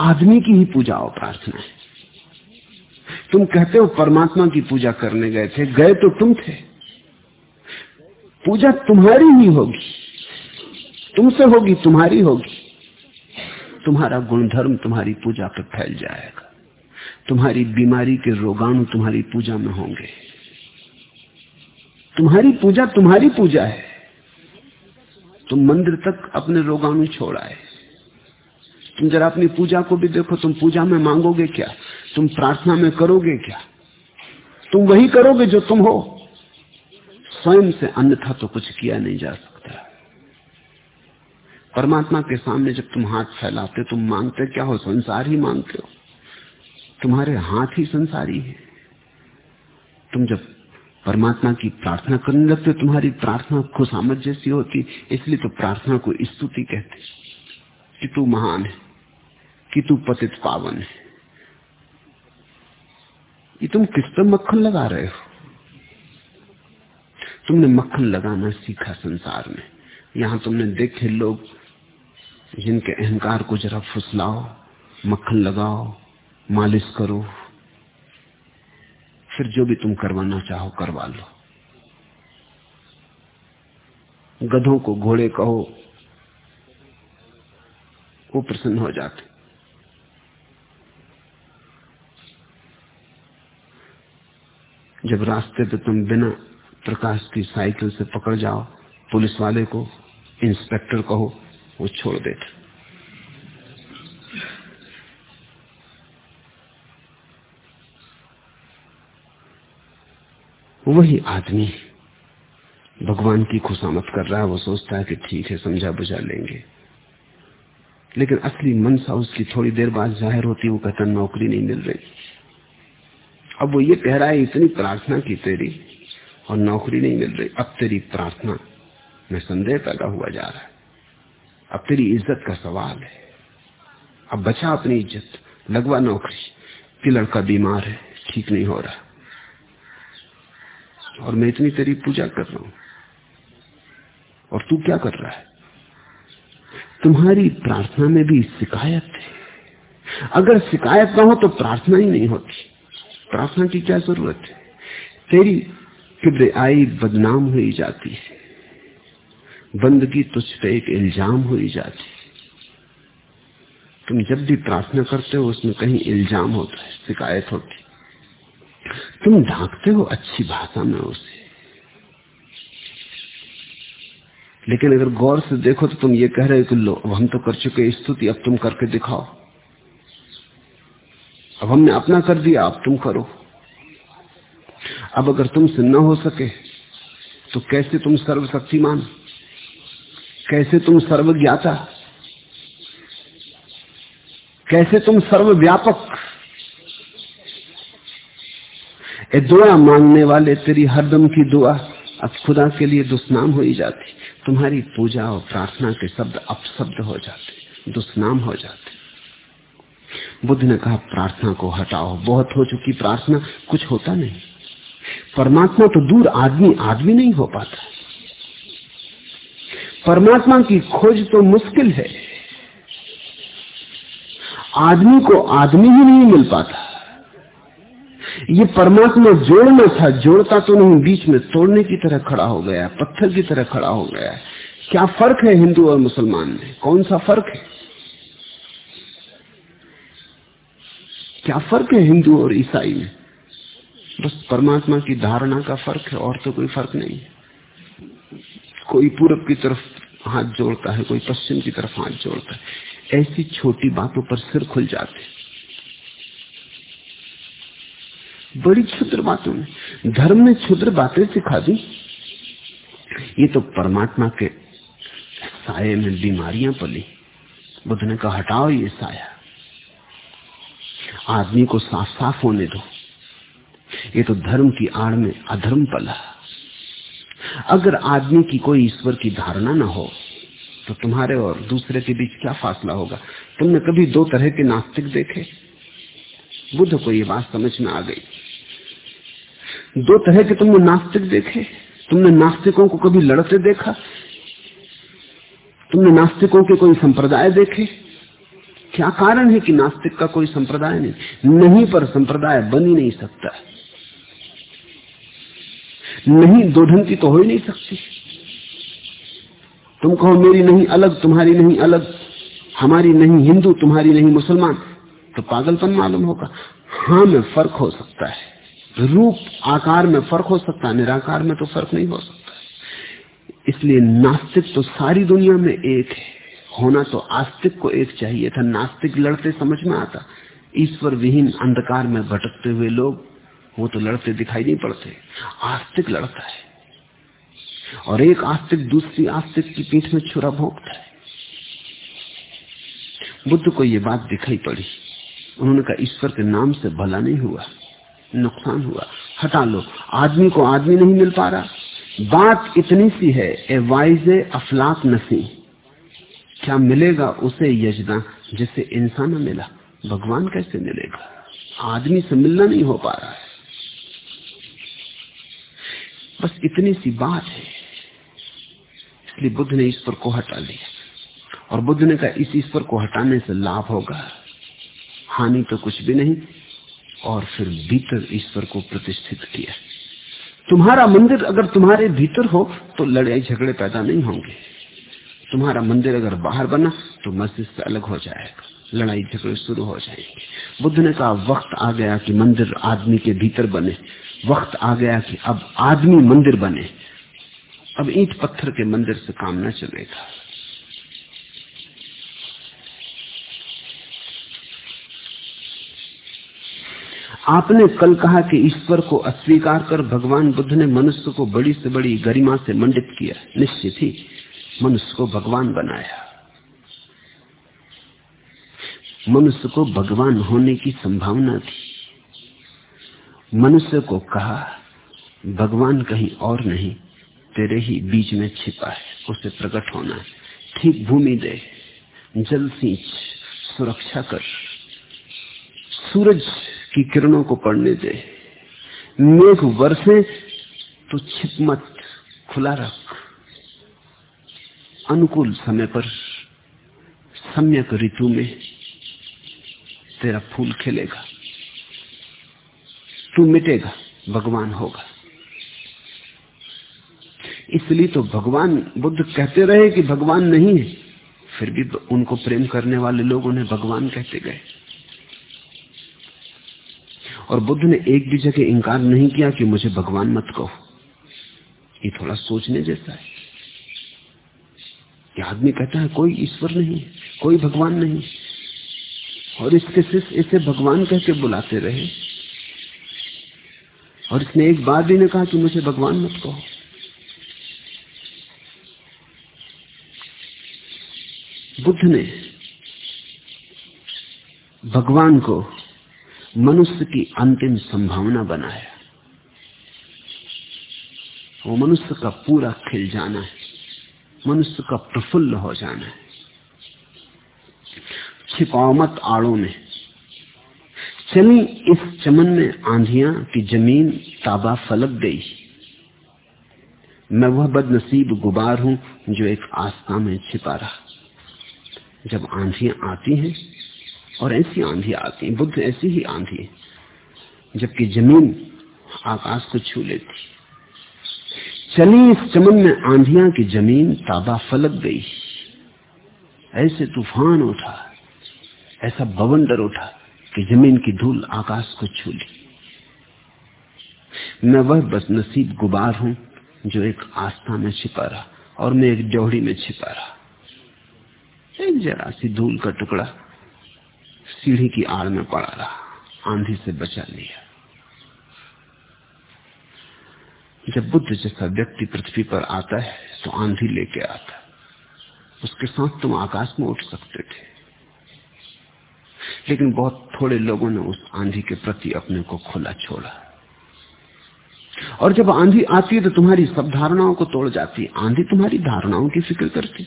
Speaker 1: आदमी की ही पूजा और प्रार्थना है। तुम कहते हो परमात्मा की पूजा करने गए थे, गए तो तुम थे। पूजा तुम्हारी ही होगी। तुमसे होगी, तुम्हारी होगी। तुम्हारा गुणधर्म, तुम्हारी पूजा पर फैल जाएगा। तुम्हारी बीमारी के रोगाणु तुम्हारी पूजा में होंगे। तुम्हारी पूजा तुम्हारी पूजा है। तुम मंदिर तक अपने रोगाणु छोड़ आए। तुम जरा अपनी पूजा को भी देखो, तुम पूजा में मांगोगे क्या? तुम प्रार्थना में करोगे क्या? तुम वही करोगे जो तुम हो। स्वयं से अन्यथा तो कुछ किया नहीं जा सकता। परमात्मा के सामने जब तुम हाथ फैलाते तुम मांगते क्या हो? संसार ही मांगते हो। तुम्हारे हाथ ही संसारी है तुम जब परमात्मा की प्रार्थना करने लगते तुम्हारी प्रार्थना खुशामद जैसी होती इसलिए तो प्रार्थना को स्तुति कहते कि तू महान है, कि तू पतित पावन है। ये तुम किस पर मक्खन लगा रहे हो? तुमने मक्खन लगाना सीखा संसार में। यहाँ तुमने देखे लोग जिनके अहंकार को जरा फुसलाओ, मक्खन लगाओ, मालिश करो। फिर जो भी तुम करवाना चाहो करवा लो। गधों को घोड़े कहो, वो प्रसन्न हो जाते। जब रास्ते पे तुम बिना प्रकाश की साइकिल से पकड़ जाओ, पुलिस वाले को, इंस्पेक्टर कहो वो छोड़ देता। वही आदमी भगवान की खुशामत कर रहा है, वो सोचता है कि ठीक है, समझा बुझा लेंगे। लेकिन असली मनसा उसकी थोड़ी देर बाद ज़ाहिर होती वो कहता नौकरी नहीं मिल रही। अब वो ये कह रहा है, इतनी प्रार्थना की तेरी, और नौकरी नहीं मिल रही। अब तेरी प्रार्थना में संदेह पैदा हुआ जा रहा है। अब तेरी इज़्ज़त का सवाल है। अब बचा अपनी इज़्ज़त। लगवा नौकरी। कि लड़का बीमार है, ठीक नहीं हो रहा। और मैं इतनी तेरी पूजा कर रहा हूँ। और तू क्या कर रहा है? तुम्हारी प्रार्थना में भी शिकायत है। अगर शिकायत ना हो तो प्रार्थना ही नहीं होती। प्रार्थना की क्या ज़रूरत है? तेरी किब्र आई बदनाम हुई जाती है। बंदगी तुझ पे एक इल्ज़ाम हुई जाती। तुम जब भी प्रार्थना करते हो, उसमें कहीं इल्ज़ाम होता है, शिकायत होती। तुम ढांकते हो अच्छी भाषा में उसे। लेकिन अगर गौर से देखो तो तुम ये कह रहे हो कि लो, अब हम तो कर चुके स्तुति, अब तुम करके दिखाओ। अब हमने अपना कर दिया, अब तुम करो। अब अगर तुमसे न हो सके तो कैसे तुम सर्वशक्तिमान? कैसे तुम सर्वज्ञाता? कैसे तुम सर्वव्यापक? ए, दुआ मांगने वाले, तेरी हरदम की दुआ अब खुदा के लिए दुष्नाम हो ही जाती। तुम्हारी पूजा और प्रार्थना के शब्द अपशब्द हो जाते दुष्नाम हो जाते। बुद्ध ने कहा, प्रार्थना को हटाओ। बहुत हो चुकी प्रार्थना, कुछ होता नहीं। परमात्मा तो दूर आदमी आदमी नहीं हो पाता। परमात्मा की खोज तो मुश्किल है। आदमी को आदमी ही नहीं मिल पाता। ये परमात्मा जोड़ना था, जोड़ता तो नहीं, बीच में तोड़ने की तरह खड़ा हो गया, पत्थर की तरह खड़ा हो गया। क्या फ़र्क है हिंदू और मुसलमान में? कौन सा फ़र्क है? क्या फ़र्क है हिंदू और ईसाई में? बस परमात्मा की धारणा का फ़र्क है, और तो कोई फ़र्क नहीं कोई पूरब की तरफ़ हाथ जोड़ता है, कोई पश्चिम की तरफ़ हाथ जोड़ता है। ऐसी छोटी बातों पर सिर खुल जाते बड़ी क्षुद्र बातों में, धर्म ने क्षुद्र बातें सिखा दी। ये तो परमात्मा के साय में बीमारियाँ पली। बुद्ध ने कहा, हटाओ ये साया। आदमी को साफ़ साफ़ होने दो। ये तो धर्म की आड़ में अधर्म पला। अगर आदमी की कोई ईश्वर की धारणा ना हो तो तुम्हारे और दूसरे के बीच क्या फासला होगा? तुमने कभी दो तरह के नास्तिक देखे? बुद्ध को ये बात समझ में आ गई। दो तरह के तुमने नास्तिक देखे? तुमने नास्तिकों को कभी लड़ते देखा? तुमने नास्तिकों के कोई संप्रदाय देखे? क्या कारण है कि नास्तिक का कोई संप्रदाय नहीं? नहीं पर संप्रदाय बन ही नहीं सकता। नहीं दो तो हो ही नहीं सकती। तुम कहो, मेरी नहीं अलग, तुम्हारी नहीं अलग, हमारी नहीं हिंदू, तुम्हारी नहीं मुसलमान। तो पागलपन मालूम होगा। हाँ में फ़र्क हो सकता है। रूप, आकार में फ़र्क हो सकता है, निराकार में तो फ़र्क नहीं हो सकता इसलिए नास्तिक तो सारी दुनिया में एक है। होना तो आस्तिक को एक चाहिए था। नास्तिक लड़ते समझ में आता। ईश्वर विहीन अंधकार में भटकते हुए लोग वो तो लड़ते दिखाई नहीं पड़ते। आस्तिक लड़ता है। और एक आस्तिक दूसरी आस्तिक की पीठ में छुरा भोंकता है। बुद्ध को ये बात दिखाई पड़ी। उन्होंने कहा, ईश्वर के नाम से भला नहीं हुआ, नुकसान हुआ। हटा लो। आदमी को आदमी नहीं मिल पा रहा। बात इतनी सी है, ए वाइज अफलाक नसी क्या मिलेगा उसे यजना जिसे इंसान मिला? भगवान कैसे मिलेगा? आदमी से मिलना नहीं हो पा रहा है। बस इतनी सी बात है। इसलिए बुद्ध ने ईश्वर को हटा लिया। और बुद्ध ने कहा, इस ईश्वर को हटाने से लाभ होगा। हानि तो कुछ भी नहीं। और फिर भीतर ईश्वर को प्रतिष्ठित किया। तुम्हारा मंदिर अगर तुम्हारे भीतर हो तो लड़ाई झगड़े पैदा नहीं होंगे। तुम्हारा मंदिर अगर बाहर बना तो मस्जिद से अलग हो जाएगा। लड़ाई झगड़े शुरू हो जाएँगे। बुद्ध ने कहा, वक्त आ गया कि मंदिर आदमी के भीतर बने। वक्त आ गया कि अब आदमी मंदिर बने। अब ईट पत्थर के मंदिर से काम न चलेगा आपने कल कहा कि ईश्वर को अस्वीकार कर भगवान बुद्ध ने मनुष्य को बड़ी से बड़ी गरिमा से मंडित किया। निश्चित ही मनुष्य को भगवान बनाया। मनुष्य को भगवान होने की संभावना थी। मनुष्य को कहा, भगवान कहीं और नहीं, तेरे ही बीच में छिपा है, उसे प्रकट होना है। ठीक भूमि दे, जल सींच, सुरक्षा कर। सूरज की किरणों को पड़ने दे। मेघ वर्षे तो छिप मत, खुला रख। अनुकूल समय पर, सम्यक ऋतु में तेरा फूल खिलेगा। तू मिटेगा, भगवान होगा। इसलिए तो भगवान बुद्ध कहते रहे कि भगवान नहीं है, फिर भी उनको प्रेम करने वाले लोग उन्हें भगवान कहते गए। और बुद्ध ने एक भी जगह इंकार नहीं किया कि मुझे भगवान मत कहो। ये थोड़ा सोचने जैसा है। कि आदमी कहता है, कोई ईश्वर नहीं कोई भगवान नहीं और इसके शिष्य इसे भगवान कह के बुलाते रहे। और इसने एक बार भी ने कहा कि मुझे भगवान मत कहो। बुद्ध ने भगवान को मनुष्य की अंतिम संभावना बनाया। वो मनुष्य का पूरा खिल जाना है। मनुष्य का प्रफुल्ल हो जाना है। छिपाओ मत आड़ों में। चली इस चमन में आंधिया की ज़मीन ताबा फलक गई। मैं वह बदनसीब गुबार हूँ जो एक आस्था में छिपा रहा। जब आंधियाँ आती हैं और ऐसी आंधी आती है, बुद्ध ऐसी ही आंधी है, जबकि ज़मीन आकाश को छू लेती चली इस चमन में आंधियाँ की ज़मीन ताबा फलक गई। ऐसे तूफ़ान उठा, ऐसा बवंडर उठा कि ज़मीन की धूल आकाश को छू ली। मैं वह बदनसीब गुबार हूँ जो एक आस्था में छिपा रहा और मैं एक जोड़ी में छिपा रहा। एक जरा सी धूल का टुकड़ा सीढ़ी की आड़ में पड़ा रहा, आंधी से बचा लिया। जब बुद्ध जैसा व्यक्ति पृथ्वी पर आता है तो आंधी लेके आता उसके साथ तुम आकाश में उठ सकते थे। लेकिन बहुत थोड़े लोगों ने उस आंधी के प्रति अपने को खुला छोड़ा। और जब आंधी आती है तो तुम्हारी सब धारणाओं को तोड़ जाती है। आंधी तुम्हारी धारणाओं की फ़िक्र करती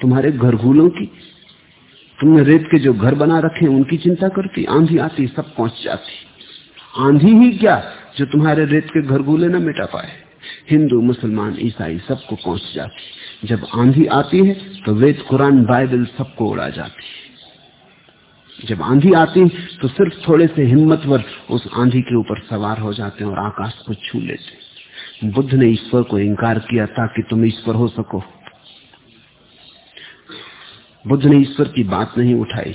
Speaker 1: तुम्हारे घरगुलों की। तुमने रेत के जो घर बना रखे उनकी चिंता करती आंधी आती सब पहुँच जाती आंधी ही क्या जो तुम्हारे रेत के घरगुले न मिटा पाए? हिंदू, मुसलमान, ईसाई, सबको पहुँच जाती जब आंधी आती है तो वेद, कुरान, बाइबल सबको उड़ा जाती है। जब आंधी आती तो सिर्फ़ थोड़े से हिम्मतवर उस आंधी के ऊपर सवार हो जाते हैं और आकाश को छू लेते बुद्ध ने ईश्वर को इंकार किया ताकि तुम ईश्वर हो सको। बुद्ध ने ईश्वर की बात नहीं उठाई।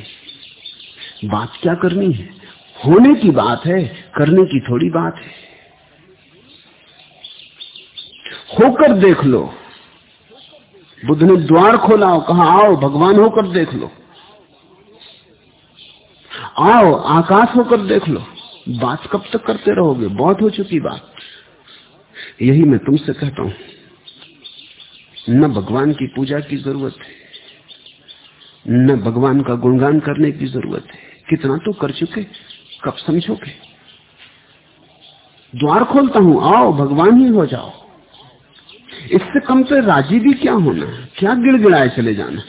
Speaker 1: बात क्या करनी है? होने की बात है, करने की थोड़ी बात है। होकर देख लो। बुद्ध ने द्वार खोला और कहा, आओ, भगवान होकर देख लो। आओ, आकाश होकर देख लो। बात कब तक करते रहोगे? बहुत हो चुकी बात। यही मैं तुमसे कहता हूँ। न भगवान की पूजा की ज़रूरत है। न भगवान का गुणगान करने की ज़रूरत है। कितना तो कर चुके, कब समझोगे? द्वार खोलता हूँ, आओ, भगवान ही हो जाओ। इससे कम पे राज़ी भी क्या होना? क्या गिड़गिड़ाए चले जाना?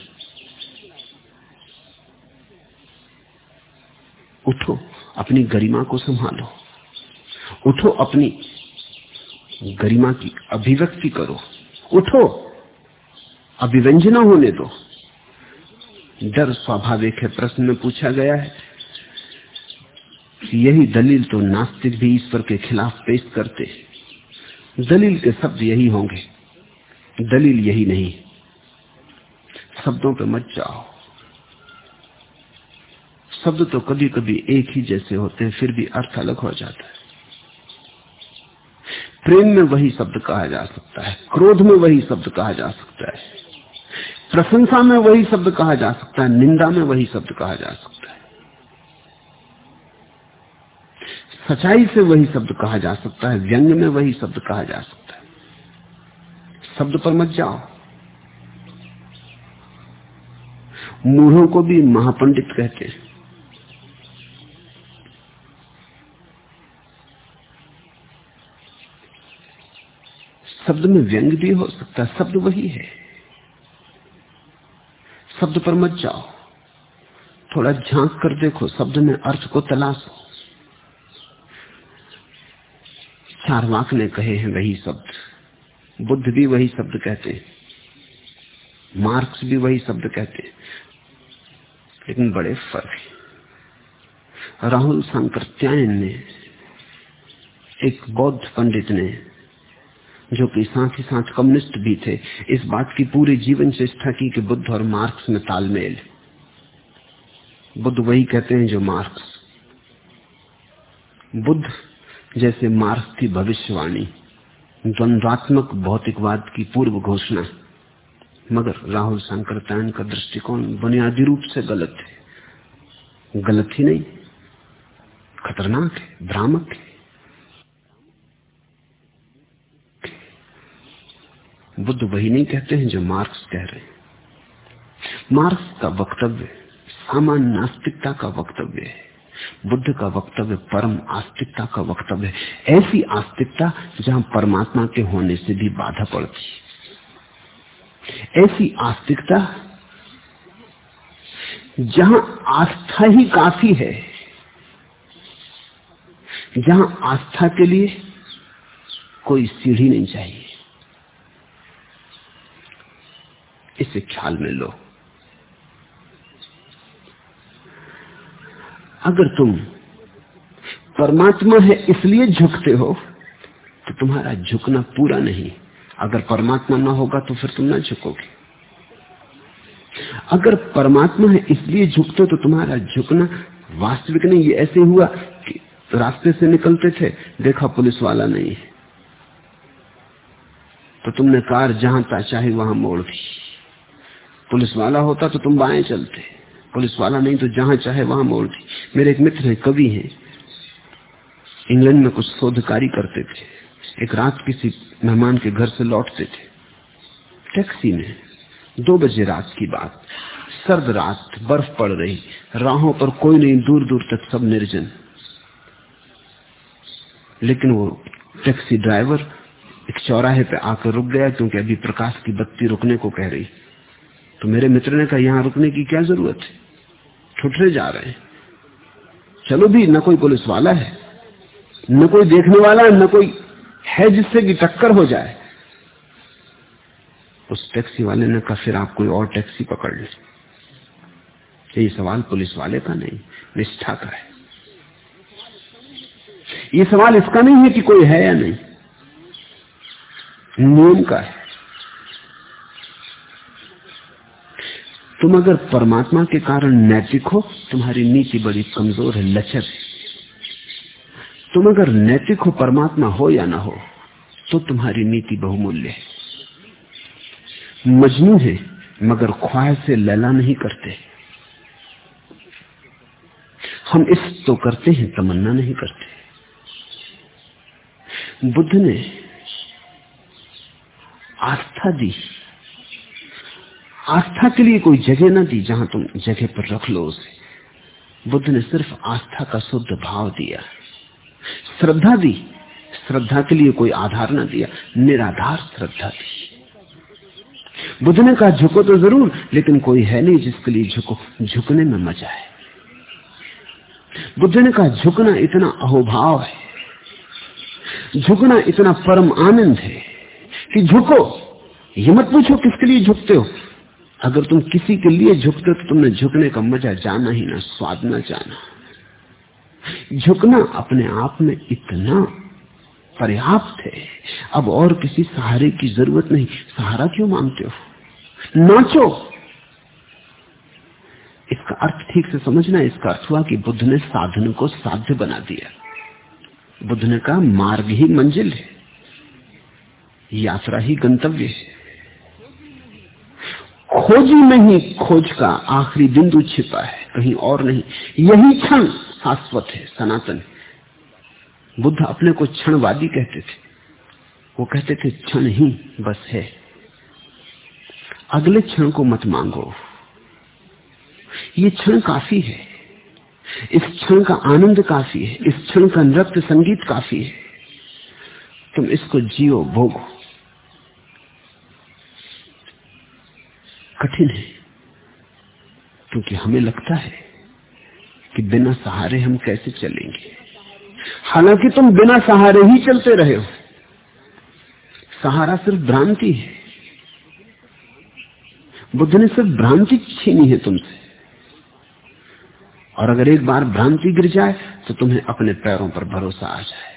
Speaker 1: उठो, अपनी गरिमा को संभालो। उठो अपनी गरिमा की अभिव्यक्ति करो। उठो, अभिव्यंजना होने दो। डर स्वाभाविक है, प्रश्न में पूछा गया है। यही दलील तो नास्तिक भी ईश्वर के खिलाफ पेश करते। दलील के शब्द यही होंगे। दलील यही नहीं। शब्दों पे मत जाओ। शब्द तो कभी कभी एक ही जैसे होते हैं, फिर भी अर्थ अलग हो जाता है। प्रेम में वही शब्द कहा जा सकता है, क्रोध में वही शब्द कहा जा सकता है, प्रशंसा में वही शब्द कहा जा सकता है, निंदा में वही शब्द कहा जा सकता है। सच्चाई से वही शब्द कहा जा सकता है व्यंग में वही शब्द कहा जा सकता है। शब्द पर मत जाओ। मूढ़ों को भी महापंडित कहते हैं। शब्द में व्यंग भी हो सकता है, शब्द वही है। शब्द पर मत जाओ। थोड़ा झाँक कर देखो, शब्द में अर्थ को तलाशो। चारवाक ने कहे हैं वही शब्द। बुद्ध भी वही शब्द कहते हैं। मार्क्स भी वही शब्द कहते हैं। लेकिन बड़े फ़र्क है। राहुल शंकर ने, एक बौद्ध पंडित ने जो कि साथ ही साथ कम्युनिस्ट भी थे, इस बात की पूरी जीवन चेष्टा की कि बुद्ध और मार्क्स में तालमेल। बुद्ध वही कहते हैं जो मार्क्स। बुद्ध जैसे मार्क्स की भविष्यवाणी, द्वंद्वात्मक भौतिकवाद की पूर्व घोषणा। मगर राहुल शंकरतायन का दृष्टिकोण बुनियादी रूप से गलत है। गलत ही नहीं, खतरनाक है, भ्रामक है। बुद्ध वही नहीं कहते हैं जो मार्क्स कह रहे हैं। मार्क्स का वक्तव्य, सामान्य नास्तिकता का वक्तव्य है। बुद्ध का वक्तव्य परम आस्तिकता का वक्तव्य है। ऐसी आस्तिकता जहाँ परमात्मा के होने से भी बाधा पड़ती ऐसी आस्तिकता जहाँ आस्था ही काफ़ी है, जहाँ आस्था के लिए कोई सीढ़ी नहीं चाहिए। इसे ख्याल में लो। अगर तुम परमात्मा है इसलिए झुकते हो तो तुम्हारा झुकना पूरा नहीं। अगर परमात्मा ना होगा तो फिर तुम ना झुकोगे। अगर परमात्मा है इसलिए झुकते हो तो तुम्हारा झुकना वास्तविक नहीं। ये ऐसे हुआ कि रास्ते से निकलते थे, देखा पुलिस वाला नहीं है। तो तुमने कार जहाँ चाहे वहाँ मोड़ दी। पुलिस वाला होता तो तुम बाएँ चलते। पुलिस वाला नहीं तो जहाँ चाहे वहाँ मोड़ दी। मेरे एक मित्र हैं, कवि हैं। इंग्लैंड में कुछ शोधकारी करते थे। एक रात किसी मेहमान के घर से लौटते थे। टैक्सी में दो बजे रात की बात। सर्द रात, बर्फ़ पड़ रही। राहों पर कोई नहीं दूर दूर तक सब निर्जन। लेकिन वो टैक्सी ड्राइवर एक चौराहे पे आकर रुक गया, क्योंकि अभी प्रकाश की बत्ती रुकने को कह रही। तो मेरे मित्र ने कहा, यहाँ रुकने की क्या ज़रूरत है? ठुठरे जा रहे हैं। चलो भी, न कोई पुलिस वाला है, न कोई देखने वाला, न कोई है जिससे कि टक्कर हो जाए। उस टैक्सी वाले ने कहा, फिर आप कोई और टैक्सी पकड़ ले ये सवाल पुलिस वाले का नहीं, निष्ठा का है। ये सवाल इसका नहीं है कि कोई है या नहीं। नियम का है। तुम अगर परमात्मा के कारण नैतिक हो, तुम्हारी नीति बड़ी कमज़ोर है लचक है। तुम अगर नैतिक हो, परमात्मा हो या ना हो तो तुम्हारी नीति बहुमूल्य है। मजनू है, मगर ख्वाह से लैला नहीं करते। हम इस तो करते हैं, तमन्ना नहीं करते। बुद्ध ने आस्था दी। आस्था के लिए कोई जगह ना दी जहाँ तुम जगह पर रख लो उसे। बुद्ध ने सिर्फ़ आस्था का शुद्ध भाव दिया। श्रद्धा दी। श्रद्धा के लिए कोई आधार ना दिया। निराधार श्रद्धा दी। बुद्ध ने कहा, झुको तो ज़रूर, लेकिन कोई है नहीं जिसके लिए झुको। झुकने में मज़ा है। बुद्ध ने कहा, झुकना इतना अहोभाव है। झुकना इतना परम आनंद है कि झुको। ये मत पूछो किसके लिए झुकते हो। अगर तुम किसी के लिए झुकते तो तुमने झुकने का मज़ा जाना ही ना, स्वाद ना जाना। झुकना अपने आप में इतना पर्याप्त है। अब और किसी सहारे की ज़रूरत नहीं। सहारा क्यों मांगते हो? नाचो। इसका अर्थ ठीक से समझना इसका अर्थ हुआ कि बुद्ध ने साधन को साध्य बना दिया। बुद्ध ने कहा, मार्ग ही मंजिल है। यात्रा ही गंतव्य है। खोजी में ही खोज का आखिरी बिंदु छिपा है, कहीं और नहीं। यही क्षण शाश्वत है, सनातन बुद्ध अपने को क्षणवादी कहते थे। वो कहते थे, क्षण ही बस है। अगले क्षण को मत मांगो। ये क्षण काफ़ी है। इस क्षण का आनंद काफ़ी है। इस क्षण का नृत्य संगीत काफ़ी है। तुम इसको जियो, भोगो। कठिन है। क्योंकि हमें लगता है कि बिना सहारे हम कैसे चलेंगे? हालाँकि तुम बिना सहारे ही चलते रहे हो। सहारा सिर्फ़ भ्रांति है। बुद्ध ने सिर्फ़ भ्रांति छीनी है तुमसे। और अगर एक बार भ्रांति गिर जाए तो तुम्हें अपने पैरों पर भरोसा आ जाए।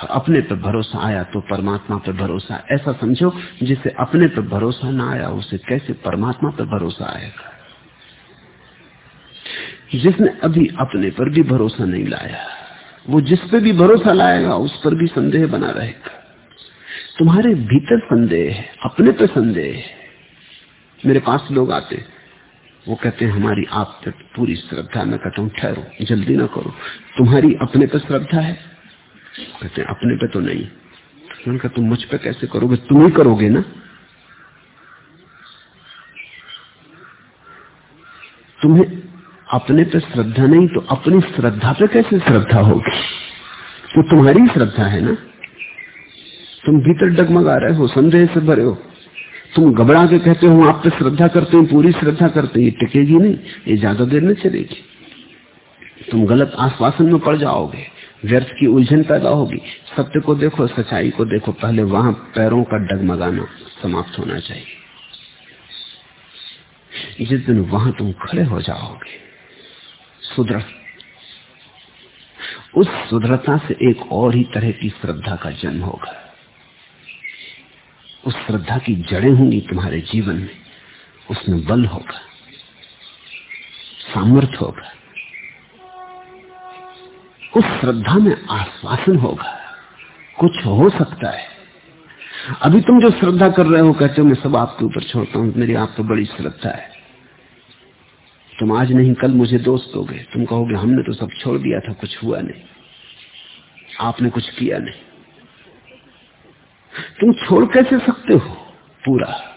Speaker 1: अपने पर भरोसा आया तो परमात्मा पर भरोसा। ऐसा समझो, जिसे अपने पर भरोसा ना आया, उसे कैसे परमात्मा पर भरोसा आएगा? जिसने अभी अपने पर भी भरोसा नहीं लाया, वो जिस पे भी भरोसा लाएगा, उस पर भी संदेह बना रहेगा। तुम्हारे भीतर संदेह है, अपने पे संदेह है। मेरे पास लोग आते, वो कहते हैं, हमारी आप पे पूरी श्रद्धा, मैं कहता हूँ, ठहरो, जल्दी ना करो। तुम्हारी अपने पे श्रद्धा है कहते, अपने पे तो नहीं। मैंने कहा, तुम मुझ पे कैसे करोगे? तुम ही करोगे ना? तुम्हें अपने पे श्रद्धा नहीं तो अपनी श्रद्धा पे कैसे श्रद्धा होगी? तो तुम्हारी श्रद्धा है ना? तुम भीतर डगमगा रहे हो, संदेह से भरे हो। तुम घबरा के कहते हो, आप पे श्रद्धा करते हैं, पूरी श्रद्धा करते हैं, ये टिकेगी नहीं, ये ज़्यादा देर नहीं चलेगी। तुम गलत आश्वासन में पड़ जाओगे। व्यर्थ की उलझन पैदा होगी। सत्य को देखो, सच्चाई को देखो। पहले वहाँ पैरों का डगमगाना समाप्त होना चाहिए। जिस दिन वहाँ तुम खड़े हो जाओगे, सुदृढ़। उस सुदृढ़ता से एक और ही तरह की श्रद्धा का जन्म होगा। उस श्रद्धा की जड़ें होंगी तुम्हारे जीवन में। उसमें बल होगा, सामर्थ्य होगा। उस श्रद्धा में आश्वासन होगा। कुछ हो सकता है। अभी तुम जो श्रद्धा कर रहे हो, कहते हो, मैं सब आपके ऊपर छोड़ता हूँ, मेरी आप तो बड़ी श्रद्धा है। तुम आज नहीं, कल मुझे दोस्त दोगे तुम कहोगे, हमने तो सब छोड़ दिया था, कुछ हुआ नहीं। आपने कुछ किया नहीं। तुम छोड़ कैसे सकते हो? पूरा।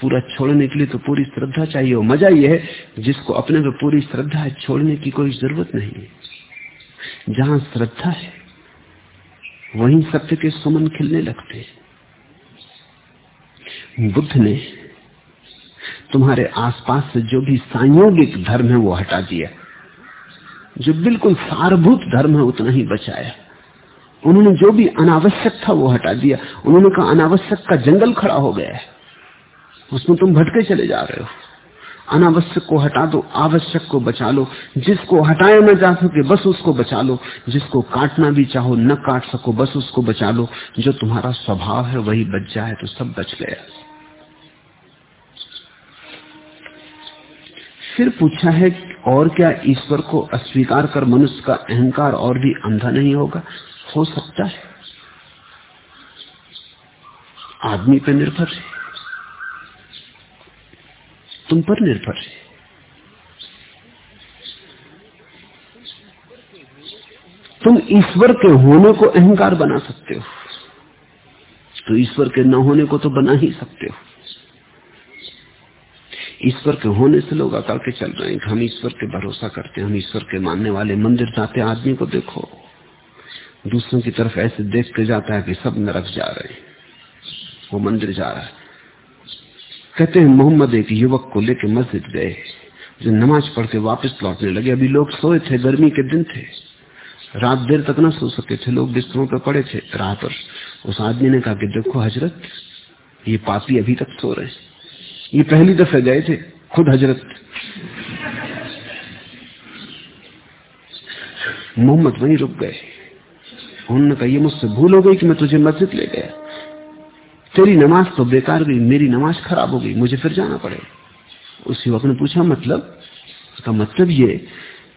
Speaker 1: पूरा छोड़ने के लिए तो पूरी श्रद्धा चाहिए हो। मज़ा यह है, जिसको अपने पे पूरी श्रद्धा है, छोड़ने की कोई ज़रूरत नहीं है। जहाँ श्रद्धा है, वहीं सत्य के सुमन खिलने लगते बुद्ध ने तुम्हारे आसपास से जो भी संयोगिक धर्म है वो हटा दिया। जो बिल्कुल सारभूत धर्म है उतना ही बचाया। उन्होंने जो भी अनावश्यक था वो हटा दिया। उन्होंने कहा, अनावश्यक का जंगल खड़ा हो गया है। उसमें तुम भटके चले जा रहे हो। अनावश्यक को हटा दो, आवश्यक को बचा लो। जिसको हटाया न जा सके, बस उसको बचा लो। जिसको काटना भी चाहो, न काट सको, बस उसको बचा लो। जो तुम्हारा स्वभाव है, वही बच जाए तो सब बच गया। फिर पूछा है, और क्या ईश्वर को अस्वीकार कर मनुष्य का अहंकार और भी अंधा नहीं होगा? हो सकता है। आदमी पर निर्भर है। तुम पर निर्भर है। तुम ईश्वर के होने को अहंकार बना सकते हो। तो ईश्वर के न होने को तो बना ही सकते हो। ईश्वर के होने से लोग अकड़ के चल रहे हैं हम ईश्वर के भरोसा करते हैं, हम ईश्वर के मानने वाले मंदिर जाते आदमी को देखो। दूसरों की तरफ़ ऐसे देख के जाता है कि सब नरक जा रहे हैं। वो मंदिर जा रहा है। कहते हैं, मोहम्मद एक युवक को लेकर मस्जिद गए। जो नमाज़ पढ़ के वापस लौटने लगे। अभी लोग सोए थे, गर्मी के दिन थे। रात देर तक ना सो सके थे। लोग बिस्तरों पर पड़े थे। राह पर उस आदमी ने कहा कि देखो हज़रत, ये पापी अभी तक सो रहे ये पहली दफे गए थे, खुद हज़रत। मोहम्मद वहीं रुक गए। उन्होंने कहा, ये मुझसे भूल हो गई कि मैं तुझे मस्जिद ले गया। तेरी नमाज़ तो बेकार गई, मेरी नमाज़ खराब हो गई, मुझे फिर जाना पड़ेगा। उस युवक ने पूछा मतलब? उसका मतलब ये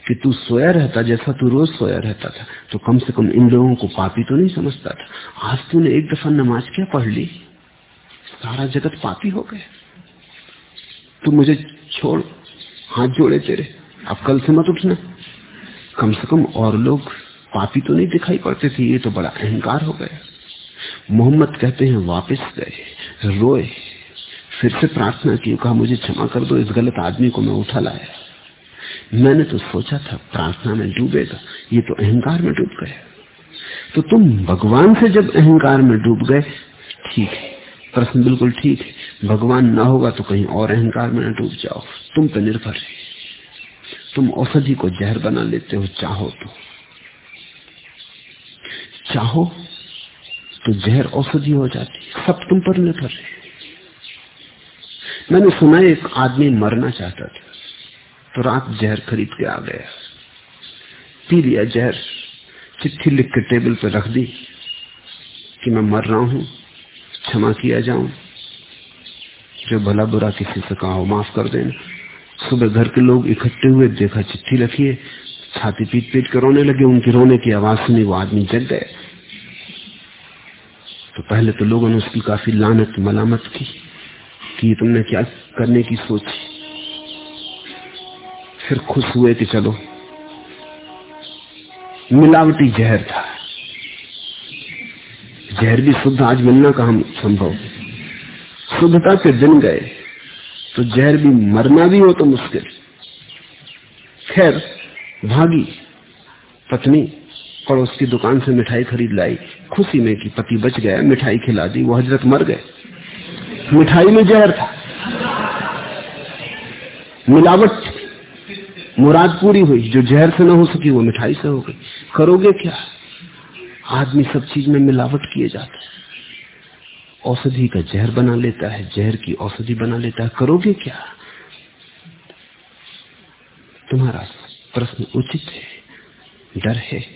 Speaker 1: कि तू सोया रहता जैसा तू रोज सोया रहता था तो कम से कम इन लोगों को पापी तो नहीं समझता था। आज तूने एक दफ़ा नमाज़ क्या पढ़ ली? सारा जगत पापी हो गए तू मुझे छोड़, हाथ जोड़े तेरे। अब कल से मत उठना। कम से कम और लोग पापी तो नहीं दिखाई पड़ते थे, ये तो बड़ा अहंकार हो गया। मोहम्मद कहते हैं, वापस गए, रोए। फिर से प्रार्थना की, कहा, मुझे क्षमा कर दो, इस गलत आदमी को मैं उठा लाया। मैंने तो सोचा था, प्रार्थना में डूबेगा, ये तो अहंकार में डूब गया। तो तुम भगवान से जब अहंकार में डूब गए, ठीक है, प्रश्न बिल्कुल ठीक है, भगवान ना होगा तो कहीं और अहंकार में न डूब जाओ। तुम पे निर्भर है। तुम औषधि को जहर बना लेते हो, चाहो तो। चाहो तो जहर औषधि हो जाती है। सब तुम पर निर्भर है। मैंने सुना एक आदमी मरना चाहता था तो रात जहर खरीद के आ गया। पी लिया जहर, चिट्ठी लिख के टेबल पर रख दी, कि मैं मर रहा हूँ, क्षमा किया जाऊँ। जो भला बुरा किसी से कहा माफ़ कर देना। सुबह घर के लोग इकट्ठे हुए, देखा चिट्ठी रखिए छाती पीट पीट कर रोने लगे, उनकी रोने की आवाज़ सुनी वो आदमी जग गए तो पहले तो लोगों ने उसकी काफ़ी लानत मलामत की कि तुमने क्या करने की सोची। फिर खुश हुए कि चलो, मिलावटी जहर था। जहर भी शुद्ध आज मिलना का हम संभव शुद्धता के दिन गए तो जहर भी मरना भी हो तो मुश्किल। खैर, भागी, पत्नी, पड़ोस की दुकान से मिठाई खरीद लाई। खुशी में कि पति बच गया, मिठाई खिला दी वो हज़रत मर गए। मिठाई में जहर था। मिलावट मुराद पूरी हुई, जो जहर से ना हो सकी, वो मिठाई से हो गई। करोगे क्या? आदमी सब चीज़ में मिलावट किए जाता है। औषधि का जहर बना लेता है, जहर की औषधि बना लेता है। करोगे क्या? तुम्हारा प्रश्न उचित है, डर है।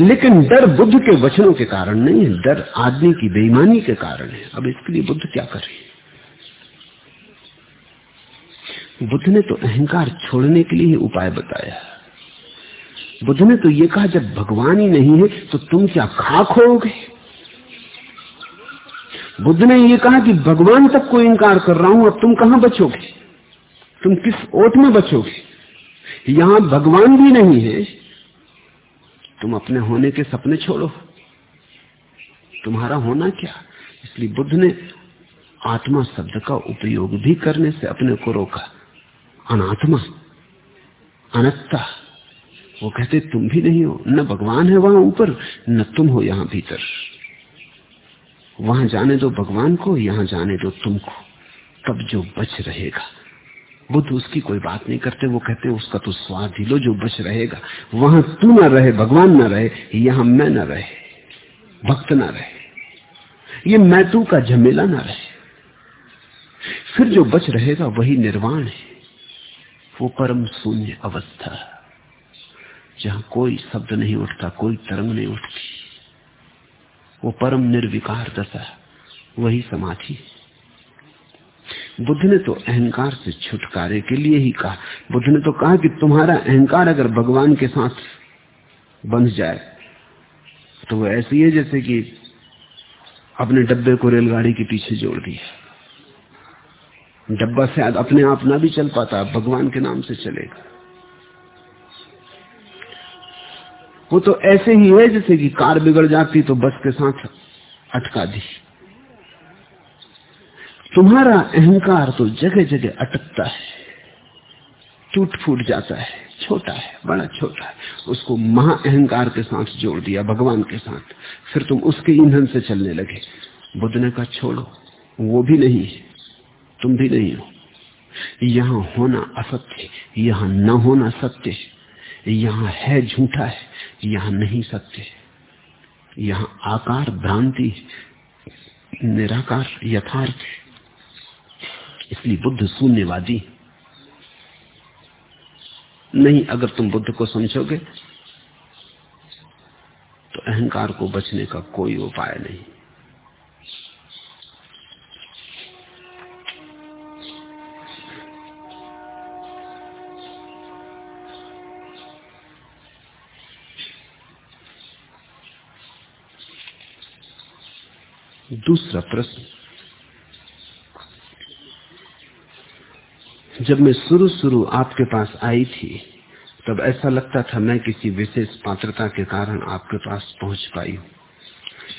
Speaker 1: लेकिन डर बुद्ध के वचनों के कारण नहीं है। डर आदमी की बेईमानी के कारण है। अब इसके लिए बुद्ध क्या करे? बुद्ध ने तो अहंकार छोड़ने के लिए ही उपाय बताया। बुद्ध ने तो ये कहा, जब भगवान ही नहीं है तो तुम क्या खाक होगे? बुद्ध ने ये कहा कि भगवान तक को इनकार कर रहा हूँ, अब तुम कहाँ बचोगे? तुम किस ओट में बचोगे? यहाँ भगवान भी नहीं है तुम अपने होने के सपने छोड़ो। तुम्हारा होना क्या? इसलिए बुद्ध ने आत्मा शब्द का उपयोग भी करने से अपने को रोका। अनात्मा, अनत्ता, वो कहते, तुम भी नहीं हो, न भगवान है वहाँ ऊपर, न तुम हो यहाँ भीतर। वहाँ जाने दो भगवान को, यहाँ जाने दो तुमको। तब जो बच रहेगा बुद्ध उसकी कोई बात नहीं करते, वो कहते, उसका तो स्वाद ही लो जो बच रहेगा। वहाँ तू ना रहे, भगवान ना रहे, यहाँ मैं ना रहे, भक्त ना रहे। ये मैं तू का झमेला ना रहे। फिर जो बच रहेगा वही निर्वाण है। वो परम शून्य अवस्था, जहाँ कोई शब्द नहीं उठता, कोई तरंग नहीं उठती। वो परम निर्विकार दशा, वही समाधि बुद्ध ने तो अहंकार से छुटकारे के लिए ही कहा। बुद्ध ने तो कहा कि तुम्हारा अहंकार अगर भगवान के साथ बंध जाए तो वो ऐसी है जैसे कि अपने डब्बे को रेलगाड़ी के पीछे जोड़ दिया। डब्बा शायद अपने आप ना भी चल पाता, भगवान के नाम से चलेगा। वो तो ऐसे ही है जैसे कि कार बिगड़ जाती तो बस के साथ अटका दी। तुम्हारा अहंकार तो जगह जगह अटकता है। टूट फूट जाता है, छोटा है, बड़ा छोटा है। उसको महा अहंकार के साथ जोड़ दिया, भगवान के साथ। फिर तुम उसके ईंधन से चलने लगे। बुद्ध ने कहा, छोड़ो, वो भी नहीं है, तुम भी नहीं हो। यहाँ होना असत्य यहाँ न होना सत्य है। यहाँ है झूठा है, यहाँ नहीं सत्य यहाँ आकार, भ्रांति निराकार, यथार्थ इसलिए बुद्ध शून्यवादी। नहीं, अगर तुम बुद्ध को समझोगे तो अहंकार को बचने का कोई उपाय नहीं। दूसरा प्रश्न जब मैं शुरू शुरू आपके पास आई थी, तब ऐसा लगता था मैं किसी विशेष पात्रता के कारण आपके पास पहुँच पाई हूँ।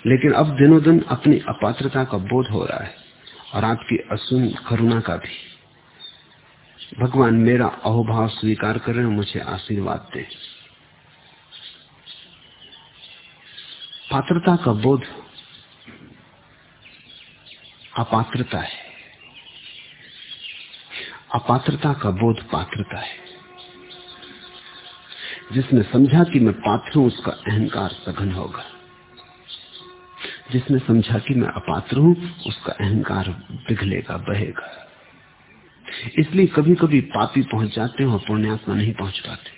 Speaker 1: लेकिन अब दिनों दिन अपनी अपात्रता का बोध हो रहा है और आपकी असुन करुणा का भी। भगवान, मेरा अहोभाव स्वीकार करें मुझे आशीर्वाद दे। पात्रता का बोध अपात्रता है। अपात्रता का बोध पात्रता है। जिसने समझा कि मैं पात्र हूँ, उसका अहंकार सघन होगा। जिसने समझा कि मैं अपात्र हूँ, उसका अहंकार पिघलेगा बहेगा। इसलिए कभी कभी पापी पहुँच जाते हैं और पुण्यात्मा नहीं पहुँच पाते।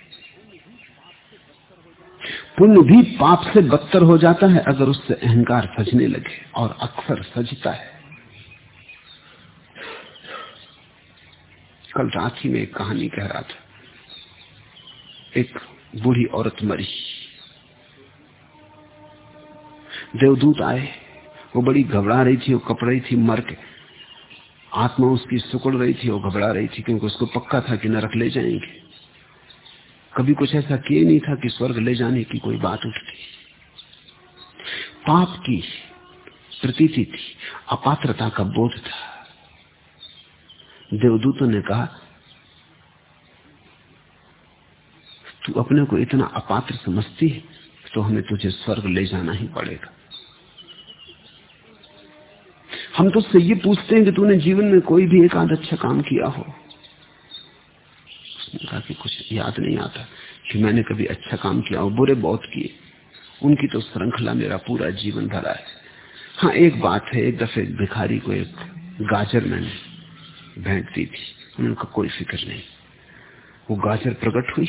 Speaker 1: पुण्य भी पाप से बदतर हो जाता है अगर उससे अहंकार सजने लगे और अक्सर सजता है। कल रात ही में एक कहानी कह रहा था। एक बूढ़ी औरत मरी। देवदूत आए, वो बड़ी घबरा रही थी, वो कप रही थी, मर के। आत्मा उसकी सुकड़ रही थी, वो घबरा रही थी, क्योंकि उसको पक्का था कि नरक ले जाएँगे। कभी कुछ ऐसा किए नहीं था कि स्वर्ग ले जाने की कोई बात उठती। पाप की प्रतीति थी, अपात्रता का बोध था। देवदूतों ने कहा, तू अपने को इतना अपात्र समझती है तो हमें तुझे स्वर्ग ले जाना ही पड़ेगा। हम तो उससे ये पूछते हैं कि तूने जीवन में कोई भी एक आध अच्छा काम किया हो? उसने कहा कि कुछ याद नहीं आता कि मैंने कभी अच्छा काम किया हो बुरे बहुत किए। उनकी तो श्रृंखला मेरा पूरा जीवन भरा है। हाँ एक बात है, एक दफे भिखारी को एक गाजर मैंने दी थी उनका कोई फ़िक्र नहीं। वो गाजर प्रकट हुई।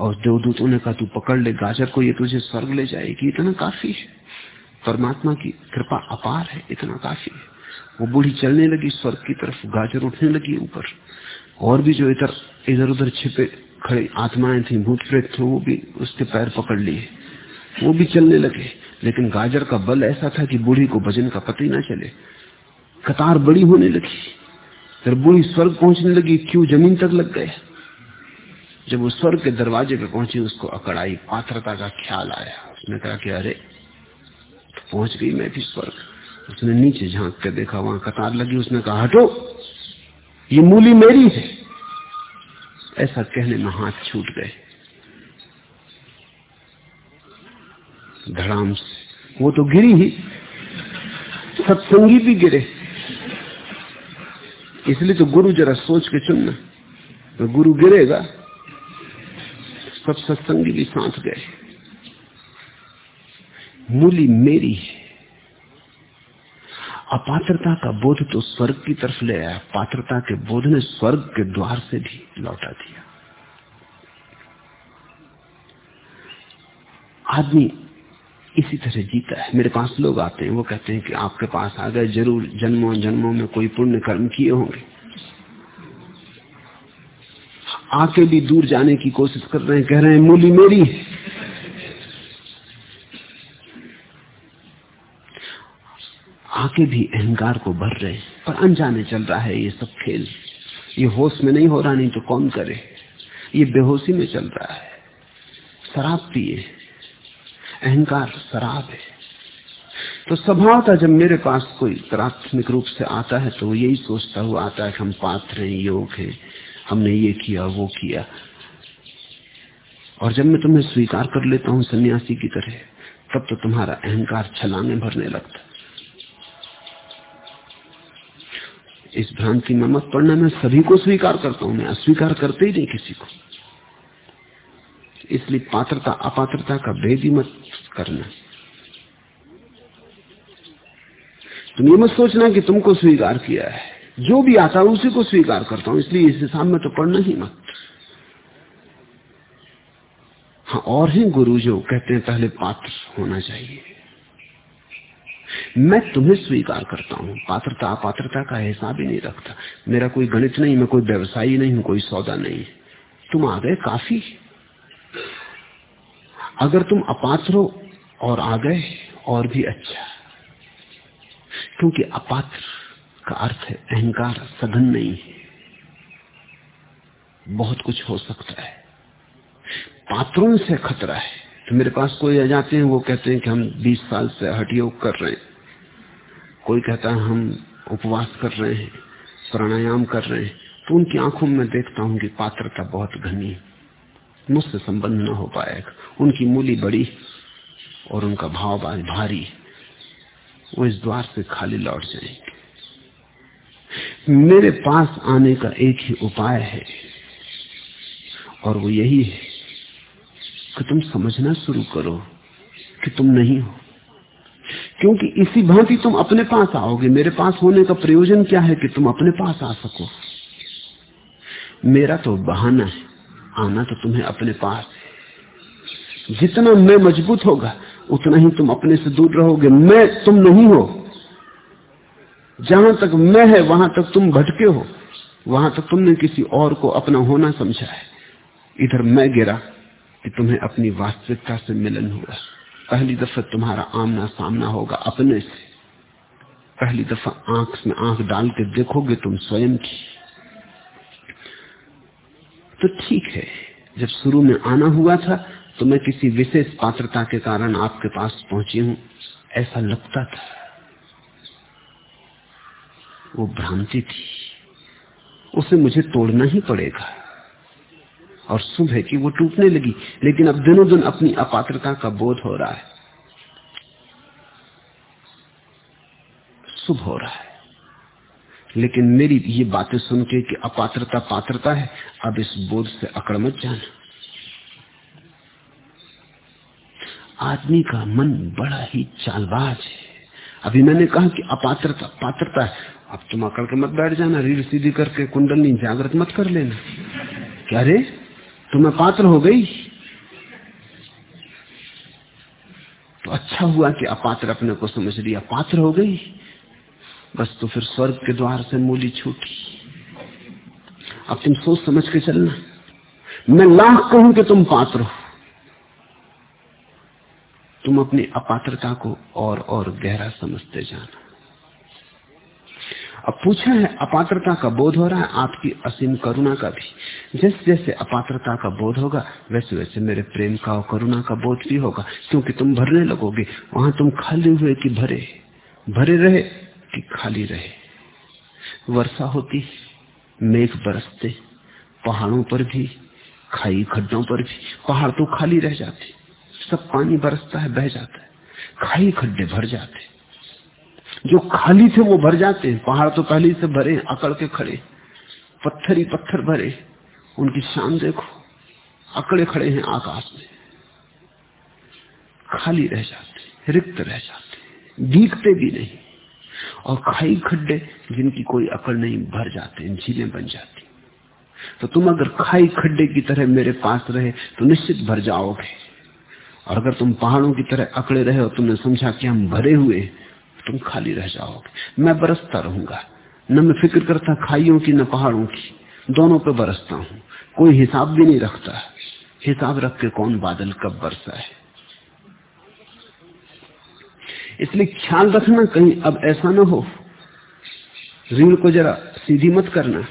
Speaker 1: और देवदूतों ने कहा, तू पकड़ ले, गाजर को ये तुझे स्वर्ग ले जाएगी। इतना काफ़ी है। परमात्मा की कृपा अपार है, इतना काफ़ी है। वो बूढ़ी चलने लगी, स्वर्ग की तरफ़ गाजर उठने लगी ऊपर। और भी जो इधर इधर उधर छिपे खड़े आत्माएँ थी, भूत प्रेत थे, वो भी उसके पैर पकड़ लिए। वो भी चलने लगे। लेकिन गाजर का बल ऐसा था कि बूढ़ी को भजन का पता ही ना चले। कतार बड़ी होने लगी। फिर बूढ़ी स्वर्ग पहुँचने लगी, क्यों ज़मीन तक लग गए? जब वो स्वर्ग के दरवाजे पे पहुँची, उसको अकड़ाई, पात्रता का ख्याल आया। उसने कहा कि अरे तो पहुँच गई मैं भी स्वर्ग। उसने नीचे झाँक कर देखा, वहाँ कतार लगी। उसने कहा, हटो, ये मूली मेरी है। ऐसा कहने में हाथ छूट गए। धड़ाम से। वो तो गिरी ही। सत्संगी भी गिरे। इसलिए तो गुरु जरा सोच के चुनना तो गुरु गिरेगा, सब सत्संगी भी साथ गए। मूली मेरी है। अपात्रता का बोध तो स्वर्ग की तरफ़ ले आया। पात्रता के बोध ने स्वर्ग के द्वार से भी लौटा दिया। आदमी इसी तरह जीता है। मेरे पास लोग आते हैं, वो कहते हैं कि आपके पास आ गए, ज़रूर जन्मों जन्मों में कोई पुण्य कर्म किए होंगे। आके भी दूर जाने की कोशिश कर रहे हैं, कह रहे हैं, मूली मेरी आके भी अहंकार को भर रहे हैं पर अनजाने चल रहा है ये सब खेल। ये होश में नहीं हो रहा, नहीं तो कौन करे? ये बेहोशी में चल रहा है। शराब पिए। अहंकार शराब है। तो स्वभाव था जब मेरे पास कोई प्राथमिक रूप से आता है तो यही सोचता हुआ आता है कि हम पात्र हैं, योग है। हमने ये किया, वो किया। और जब मैं तुम्हें स्वीकार कर लेता हूँ, सन्यासी की तरह, तब तो तुम्हारा अहंकार छलांगे भरने लगता। इस भ्रांति में मत पड़ना, मैं सभी को स्वीकार करता हूँ, मैं अस्वीकार करते ही नहीं किसी को। इसलिए पात्रता, अपात्रता का भेद ही मत करना। तुम ये मत सोचना कि तुमको स्वीकार किया है। जो भी आता है उसी को स्वीकार करता हूँ, इसलिए इस हिसाब में तो पढ़ना ही मत। हाँ और ही गुरु जो कहते हैं, पहले पात्र होना चाहिए। मैं तुम्हें स्वीकार करता हूँ। पात्रता, अपात्रता का हिसाब ही नहीं रखता। मेरा कोई गणित नहीं, मैं कोई व्यवसायी नहीं हूँ, कोई सौदा नहीं। तुम आ गए काफ़ी। अगर तुम अपात्र हो और आ गए, और भी अच्छा। क्योंकि अपात्र का अर्थ है, अहंकार सघन नहीं है। बहुत कुछ हो सकता है। पात्रों से खतरा है। तो मेरे पास कोई आ जाते हैं, वो कहते हैं कि हम 20 साल से हट योग कर रहे हैं। कोई कहता है, हम उपवास कर रहे हैं, प्राणायाम कर रहे हैं। तो उनकी आँखों में देखता हूँ कि पात्रता बहुत घनी मुझसे संबंध न हो पाएगा उनकी मूली बड़ी और उनका भाव भारी। वो इस द्वार से खाली लौट जाएँगे। मेरे पास आने का एक ही उपाय है। और वो यही है कि तुम समझना शुरू करो कि तुम नहीं हो। क्योंकि इसी भांति तुम अपने पास आओगे। मेरे पास होने का प्रयोजन क्या है कि तुम अपने पास आ सको? मेरा तो बहाना है। आना तो तुम्हें अपने पास जितना मैं मज़बूत होगा, उतना ही तुम अपने से दूर रहोगे। मैं तुम नहीं हो। जहाँ तक मैं है, वहाँ तक तुम भटके हो। वहाँ तक तुमने किसी और को अपना होना समझा है। इधर मैं गिरा कि तुम्हें अपनी वास्तविकता से मिलन हुआ पहली दफ़ा तुम्हारा आमना सामना होगा अपने से। पहली दफ़ा आँख में आँख डाल के देखोगे तुम स्वयं की। तो ठीक है। जब शुरू में आना हुआ था तो मैं किसी विशेष पात्रता के कारण आपके पास पहुँची हूँ। ऐसा लगता था। वो भ्रांति थी। उसे मुझे तोड़ना ही पड़ेगा। और शुभ है कि वो टूटने लगी, लेकिन अब दिनों दिन अपनी अपात्रता का बोध हो रहा है। शुभ हो रहा है। लेकिन मेरी ये बातें सुन के कि अपात्रता पात्रता है, अब इस बोध से अकड़ मत जाना। आदमी का मन बड़ा ही चालबाज है। अभी मैंने कहा कि अपात्रता पात्रता है, अब तुम अकड़ के मत बैठ जाना, रीढ़ सीधी करके कुंडलनी जागृत मत कर लेना। क्या रे? तुम्हें पात्र हो गई? तो अच्छा हुआ कि अपात्र अपने को समझ लिया, पात्र हो गई। बस तो फिर स्वर्ग के द्वार से मूली छूटी। अब तुम सोच समझ के चलना। मैं लाख कहूँ कि तुम पात्र हो। तुम अपनी अपात्रता को और और गहरा समझते जाना। अब पूछा है, अपात्रता का बोध हो रहा है, आपकी असीम करुणा का भी। जैसे जैसे अपात्रता का बोध होगा, वैसे वैसे मेरे प्रेम का और करुणा का बोध भी होगा। क्योंकि तुम भरने लगोगे, वहाँ तुम खाली हुए कि भरे भरे रहे। कि खाली रहे। वर्षा होती, मेघ बरसते, पहाड़ों पर भी, खाई खड्डों पर भी, पहाड़ तो खाली रह जाते। सब पानी बरसता है, बह जाता है। खाई खड्डे भर जाते। जो खाली थे, वो भर जाते। हैं पहाड़ तो पहले से भरे, अकड़ के खड़े। पत्थर ही पत्थर भरे। उनकी शान देखो। अकड़े खड़े हैं आकाश में। खाली रह जाते, रिक्त रह जाते। दिखते भी नहीं। और खाई खड्डे जिनकी कोई अकड़ नहीं, भर जाते झीलें बन जाती तो तुम अगर खाई खड्डे की तरह मेरे पास रहे तो निश्चित भर जाओगे। और अगर तुम पहाड़ों की तरह अकड़े रहे और तुमने समझा कि हम भरे हुए तुम खाली रह जाओगे। मैं बरसता रहूँगा। न मैं फ़िक्र करता खाइयों की, न पहाड़ों की। दोनों पे बरसता हूँ। कोई हिसाब भी नहीं रखता। हिसाब रख के कौन बादल कब बरसा है इसलिए ख्याल रखना कहीं अब ऐसा ना हो। रीढ़ को जरा सीधी मत करना।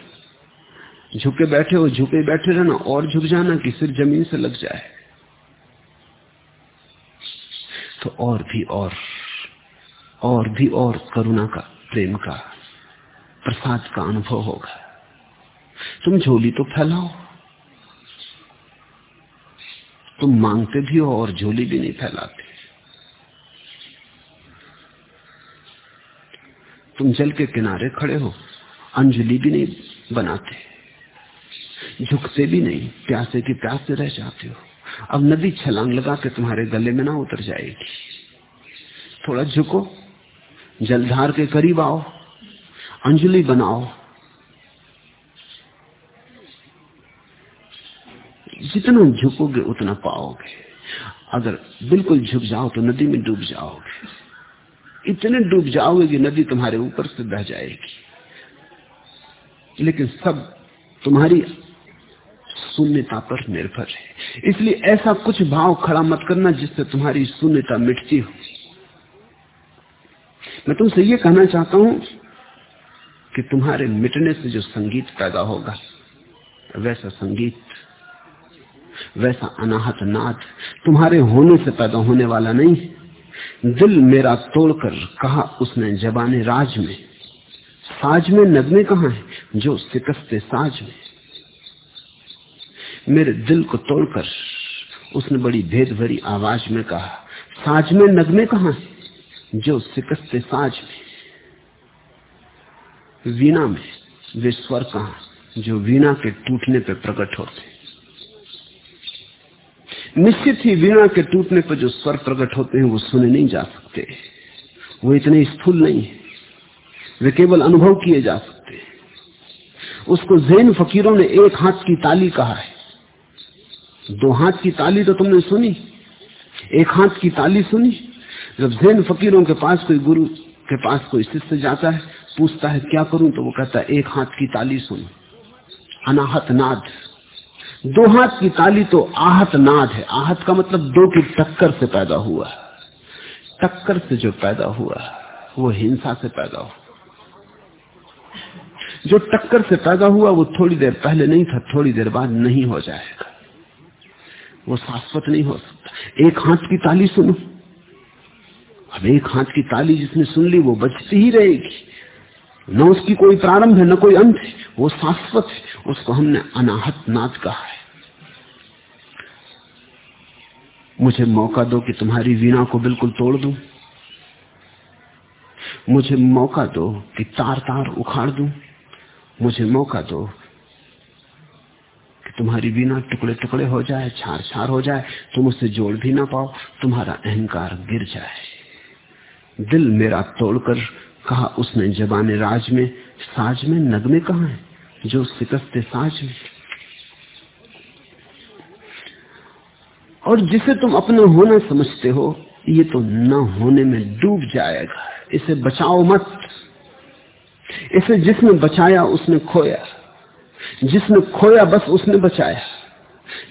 Speaker 1: झुके बैठे हो, झुके बैठे रहना, और झुक जाना कि सिर ज़मीन से लग जाए। तो और भी और और भी और करुणा का, प्रेम का, प्रसाद का अनुभव होगा। तुम झोली तो फैलाओ। तुम मांगते भी हो और झोली भी नहीं फैलाते। तुम जल के किनारे खड़े हो। अंजलि भी नहीं बनाते। झुकते भी नहीं, प्यासे की प्यास प्यासे रह जाते हो। अब नदी छलांग लगा के तुम्हारे गले में ना उतर जाएगी। थोड़ा झुको, जलधार के करीब आओ, अंजलि बनाओ। जितना झुकोगे, उतना पाओगे। अगर बिल्कुल झुक जाओ तो नदी में डूब जाओगे। इतने डूब जाओगे कि नदी तुम्हारे ऊपर से बह जाएगी। लेकिन सब तुम्हारी शून्यता पर निर्भर है। इसलिए ऐसा कुछ भाव खड़ा मत करना जिससे तुम्हारी शून्यता मिटती हो। मैं तुमसे ये कहना चाहता हूँ कि तुम्हारे मिटने से जो संगीत पैदा होगा, वैसा संगीत, वैसा अनाहत नाद तुम्हारे होने से पैदा होने वाला नहीं। दिल मेरा तोड़कर कहा उसने जबाने राज में। साज में नगमे कहा है जो सिकस्ते साज में? मेरे दिल को तोड़कर उसने बड़ी भेद भरी आवाज़ में कहा, साज में नगमे कहा है जो सिकस्ते साज में? वीणा में वे स्वर कहा जो वीणा के टूटने पर प्रकट होते निश्चित ही वीणा के टूटने पर जो स्वर प्रकट होते हैं वो सुने नहीं जा सकते। वो इतने स्थूल नहीं है। वे केवल अनुभव किए जा सकते उसको जैन फकीरों ने एक हाथ की ताली कहा है। दो हाथ की ताली तो तुमने सुनी। एक हाथ की ताली सुनी। जब जैन फकीरों के पास कोई गुरु के पास कोई शिष्य जाता है, पूछता है, क्या करूँ? तो वो कहता है, एक हाथ की ताली सुन। अनाहत नाद दो हाथ की ताली तो आहत नाद है। आहत का मतलब दो की टक्कर से पैदा हुआ। टक्कर से जो पैदा हुआ, वो हिंसा से पैदा हुआ। जो टक्कर से पैदा हुआ, वो थोड़ी देर पहले नहीं था, थोड़ी देर बाद नहीं हो जाएगा। वो शाश्वत नहीं हो सकता। एक हाथ की ताली सुनो। अब एक हाथ की ताली जिसने सुन ली, वो बचती ही रहेगी। न उसकी कोई प्रारंभ है, न कोई अंत है। वो शाश्वत है। उसको हमने अनाहत नाद कहा है। मुझे मौका दो कि तुम्हारी वीणा को बिल्कुल तोड़ दूँ। मुझे मौका दो कि तार तार उखाड़ दूँ। मुझे मौका दो कि तुम्हारी वीणा टुकड़े टुकड़े हो जाए, छार छार हो जाए, तुम उसे जोड़ भी ना पाओ, तुम्हारा अहंकार गिर जाए। दिल मेरा तोड़कर कहा उसने जबाने राज में, साज में नगमे कहा है? जो शिकस्ते साज में। और जिसे तुम अपने होना समझते हो, ये तो न होने में डूब जाएगा। इसे बचाओ मत। इसे जिसने बचाया, उसने खोया। जिसने खोया, बस उसने बचाया।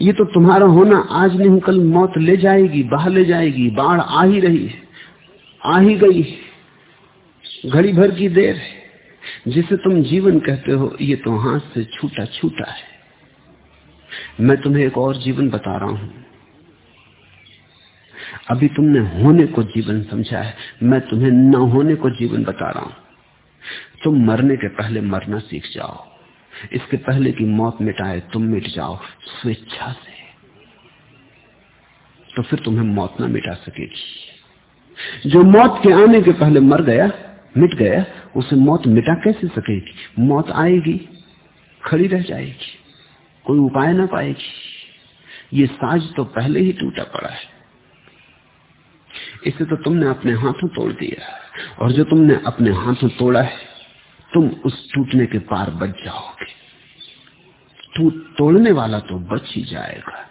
Speaker 1: ये तो तुम्हारा होना आज नहीं, कल मौत ले जाएगी बाहर ले जाएगी, बाढ़ आ ही रही है, आ ही गई घड़ी भर की देर है। जिसे तुम जीवन कहते हो, ये तो हाथ से छूटा छूटा है। मैं तुम्हें एक और जीवन बता रहा हूँ। अभी तुमने होने को जीवन समझा है। मैं तुम्हें न होने को जीवन बता रहा हूँ। तुम मरने के पहले मरना सीख जाओ। इसके पहले की मौत मिटाए, तुम मिट जाओ स्वेच्छा से। तो फिर तुम्हें मौत ना मिटा सकेगी। जो मौत के आने के पहले मर गया, मिट गया उसे मौत मिटा कैसे सकेगी? मौत आएगी, खड़ी रह जाएगी, कोई उपाय ना पाएगी। ये साज तो पहले ही टूटा पड़ा है। इसे तो तुमने अपने हाथों तोड़ दिया और जो तुमने अपने हाथों तोड़ा है, तुम उस टूटने के पार बच जाओगे। तू तोड़ने वाला तो बच ही जाएगा।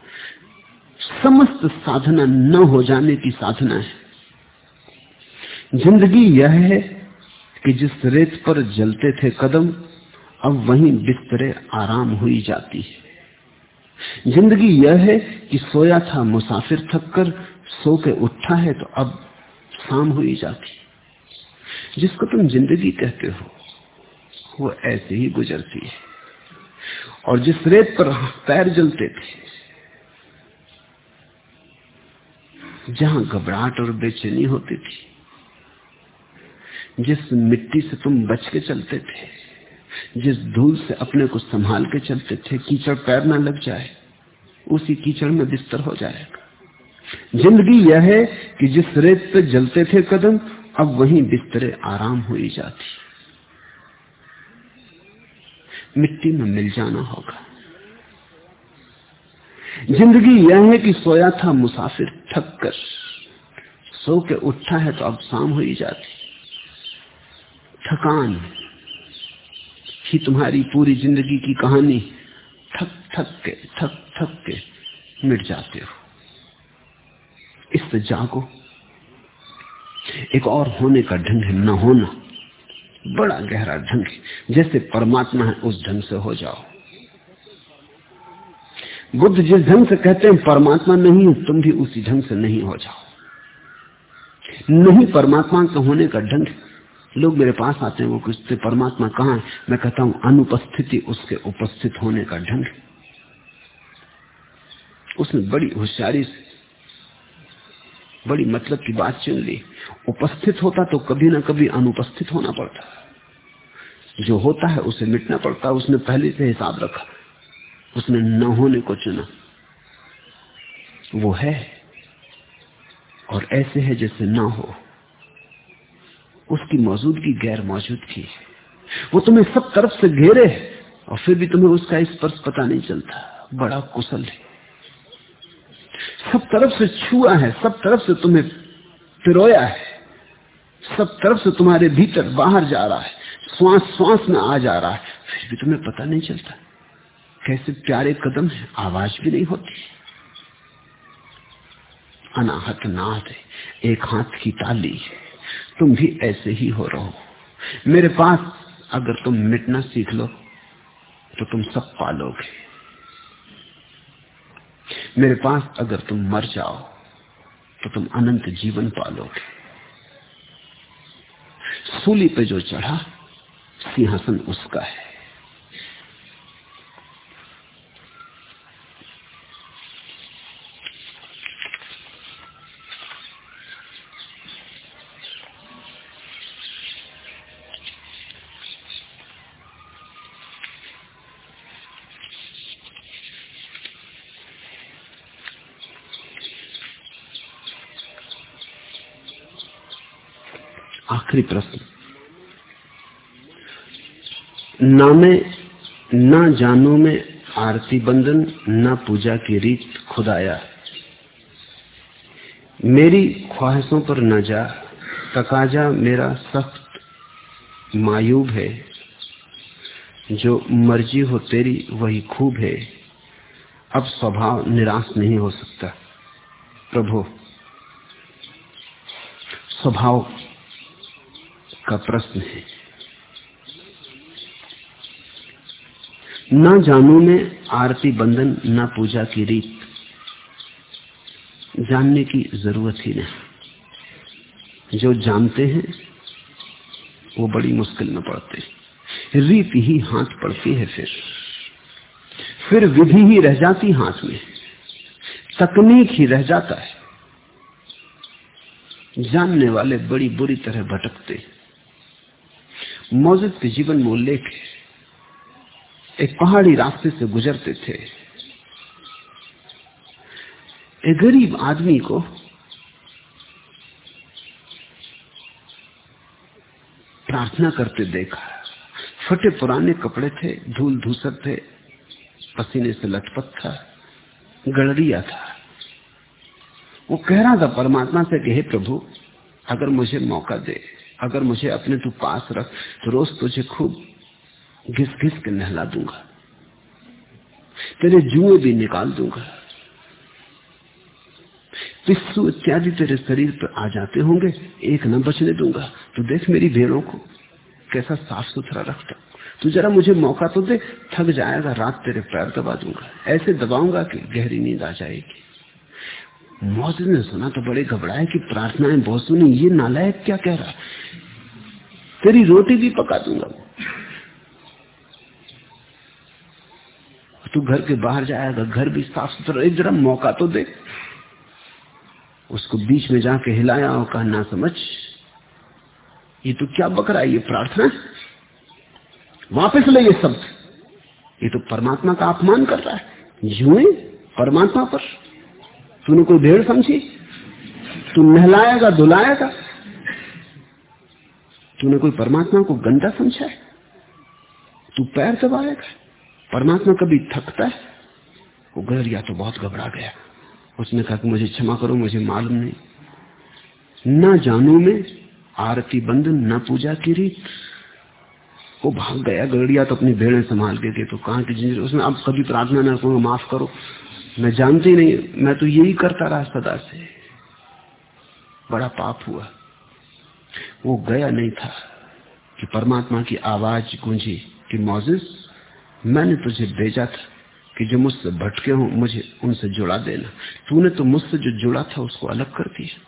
Speaker 1: समस्त साधना न हो जाने की साधना है। ज़िंदगी यह है कि जिस रेत पर जलते थे कदम, अब वहीं बिस्तरे आराम हुई जाती है। ज़िंदगी यह है कि सोया था मुसाफिर थककर, सो के उठा है तो अब शाम हुई जाती जिसको तुम ज़िंदगी कहते हो, वो ऐसे ही गुजरती है। और जिस रेत पर पैर जलते थे, जहाँ घबराहट और बेचैनी होती थी जिस मिट्टी से तुम बच के चलते थे, जिस धूल से अपने को संभाल के चलते थे, कीचड़ पैर ना लग जाए, उसी कीचड़ में बिस्तर हो जाएगा। ज़िंदगी यह है कि जिस रेत पे जलते थे कदम, अब वहीं बिस्तरे आराम हुई जाती। मिट्टी में मिल जाना होगा। ज़िंदगी यह है कि सोया था मुसाफिर थक कर सो के उठा है तो अब शाम हुई जाती। थकान ही तुम्हारी पूरी ज़िंदगी की कहानी थक थक के, थक थक के मिट जाते हो। इससे जागो। एक और होने का ढंग है न होना। बड़ा गहरा ढंग है। जैसे परमात्मा है, उस ढंग से हो जाओ। बुद्ध जिस ढंग से कहते हैं, परमात्मा नहीं है, तुम भी उसी ढंग से नहीं हो जाओ। नहीं परमात्मा का होने का ढंग लोग मेरे पास आते हैं, वो पूछते परमात्मा कहाँ है? मैं कहता हूँ, अनुपस्थिति उसके उपस्थित होने का ढंग उसने बड़ी होशियारी से, बड़ी मतलब की बात चुन ली। उपस्थित होता तो कभी ना कभी अनुपस्थित होना पड़ता। जो होता है उसे मिटना पड़ता, उसने पहले से हिसाब रखा। उसने न होने को चुना। वो है और ऐसे है जैसे ना हो। उसकी मौजूदगी गैर मौजूदगी है वो तुम्हें सब तरफ़ से घेरे है और फिर भी तुम्हें उसका स्पर्श पता नहीं चलता। बड़ा कुशल है। सब तरफ़ से छुआ है, सब तरफ़ से तुम्हें पिरोया है। सब तरफ़ से तुम्हारे भीतर बाहर जा रहा है। श्वास श्वास में आ जा रहा है। फिर भी तुम्हें पता नहीं चलता। कैसे प्यारे कदम है, आवाज़ भी नहीं होती। अनाहत नाद है। एक हाथ की ताली है। तुम भी ऐसे ही हो रहो। मेरे पास अगर तुम मिटना सीख लो तो तुम सब पालोगे। मेरे पास अगर तुम मर जाओ तो तुम अनंत जीवन पालोगे। सूली पे जो चढ़ा, सिंहासन उसका है। आखिरी प्रश्न। नामे ना जानो में आरती बंधन न पूजा की रीत खुदाया मेरी ख्वाहिशों पर न जा, तकाजा मेरा सख्त मायूब है। जो मर्ज़ी हो तेरी, वही खूब है। अब स्वभाव निराश नहीं हो सकता। प्रभु, स्वभाव का प्रश्न है। ना जानू में आरती बंधन, ना पूजा की रीत। जानने की ज़रूरत ही नहीं। जो जानते हैं, वो बड़ी मुश्किल में पड़ते रीत ही हाथ पड़ती है फिर। फिर विधि ही रह जाती हाथ में। तकनीक ही रह जाता है। जानने वाले बड़ी बुरी तरह भटकते मौजूद के जीवन में उल्लेख एक पहाड़ी रास्ते से गुजरते थे। एक गरीब आदमी को प्रार्थना करते देखा। फटे पुराने कपड़े थे, धूल धूसर थे, पसीने से लटपट था, गड़रिया था। वो कह रहा था परमात्मा से कि, हे प्रभु, अगर मुझे मौका दे अगर मुझे अपने तू पास रख तो रोज तुझे खूब घिस घिस के नहला दूँगा। तेरे जुए भी निकाल दूँगा। पिस्सू इत्यादि तेरे शरीर पर आ जाते होंगे, एक न बचने दूँगा। तो देख मेरी भेड़ों को कैसा साफ़ सुथरा रखता तू जरा मुझे मौका तो दे, थक जाएगा, रात तेरे पैर दबा दूँगा। ऐसे दबाऊँगा कि गहरी नींद आ जाएगी। मौजूद ने सुना तो बड़े घबराए कि प्रार्थनाएँ बहुत सुनी, ये नालायक क्या कह रहा तेरी रोटी भी पका दूँगा तू घर के बाहर जाएगा, घर भी साफ़ सुथरा एक जरा मौका तो दे। उसको बीच में जाके हिलाया और कहा, ना समझ, ये तो क्या बकरा ये प्रार्थना वापस ले ये शब्द। ये तो परमात्मा का अपमान कर रहा है जुए परमात्मा पर। तूने कोई भेड़ समझी? तू नहलाएगा, धुलाएगा तूने कोई परमात्मा को गंदा समझा है? तू पैर दबाएगा परमात्मा कभी थकता है? वो गहरिया तो बहुत घबरा गया। उसने कहा कि मुझे क्षमा करो, मुझे मालूम नहीं। न जानू में, आरती बंधन, न पूजा की रीत। वो भाग गया गड़िया तो अपनी भेड़े संभाल के तो कहा कि ज़िंदगी उसने अब कभी प्रार्थना न करूँगा माफ़ करो। मैं जानती नहीं, मैं तो यही करता रहा सदा से। बड़ा पाप हुआ। वो गया नहीं था कि परमात्मा की आवाज़ गूंजी कि मोजिस मैंने तुझे भेजा था कि जो मुझसे भटके हो, मुझे उनसे जुड़ा देना। तूने तो मुझसे जो जुड़ा था, उसको अलग कर दिया।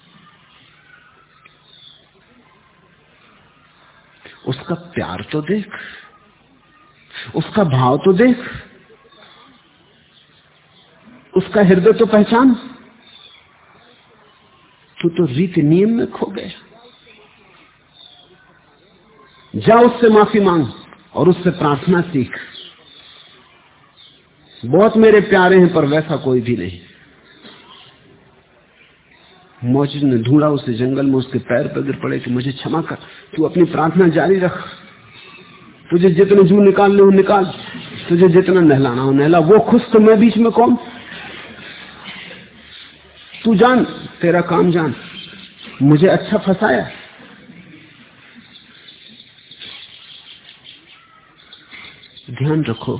Speaker 1: उसका प्यार तो देख, उसका भाव तो देख, उसका हृदय तो पहचान। तू तो रीति नियम में खो गया। जा उससे माफ़ी मांग और उससे प्रार्थना सीख। बहुत मेरे प्यारे हैं, पर वैसा कोई भी नहीं। मौजूद ने ढूंढा उसे जंगल में, उसके पैर पर गिर पड़े कि मुझे क्षमा कर, तू अपनी प्रार्थना जारी रख। तुझे जितने जू निकाल ले निकाल। तुझे जितना नहलाना हो नहला। वो खुश तो मैं बीच में कौन? तू जान, तेरा काम जान। मुझे अच्छा फंसाया। ध्यान रखो।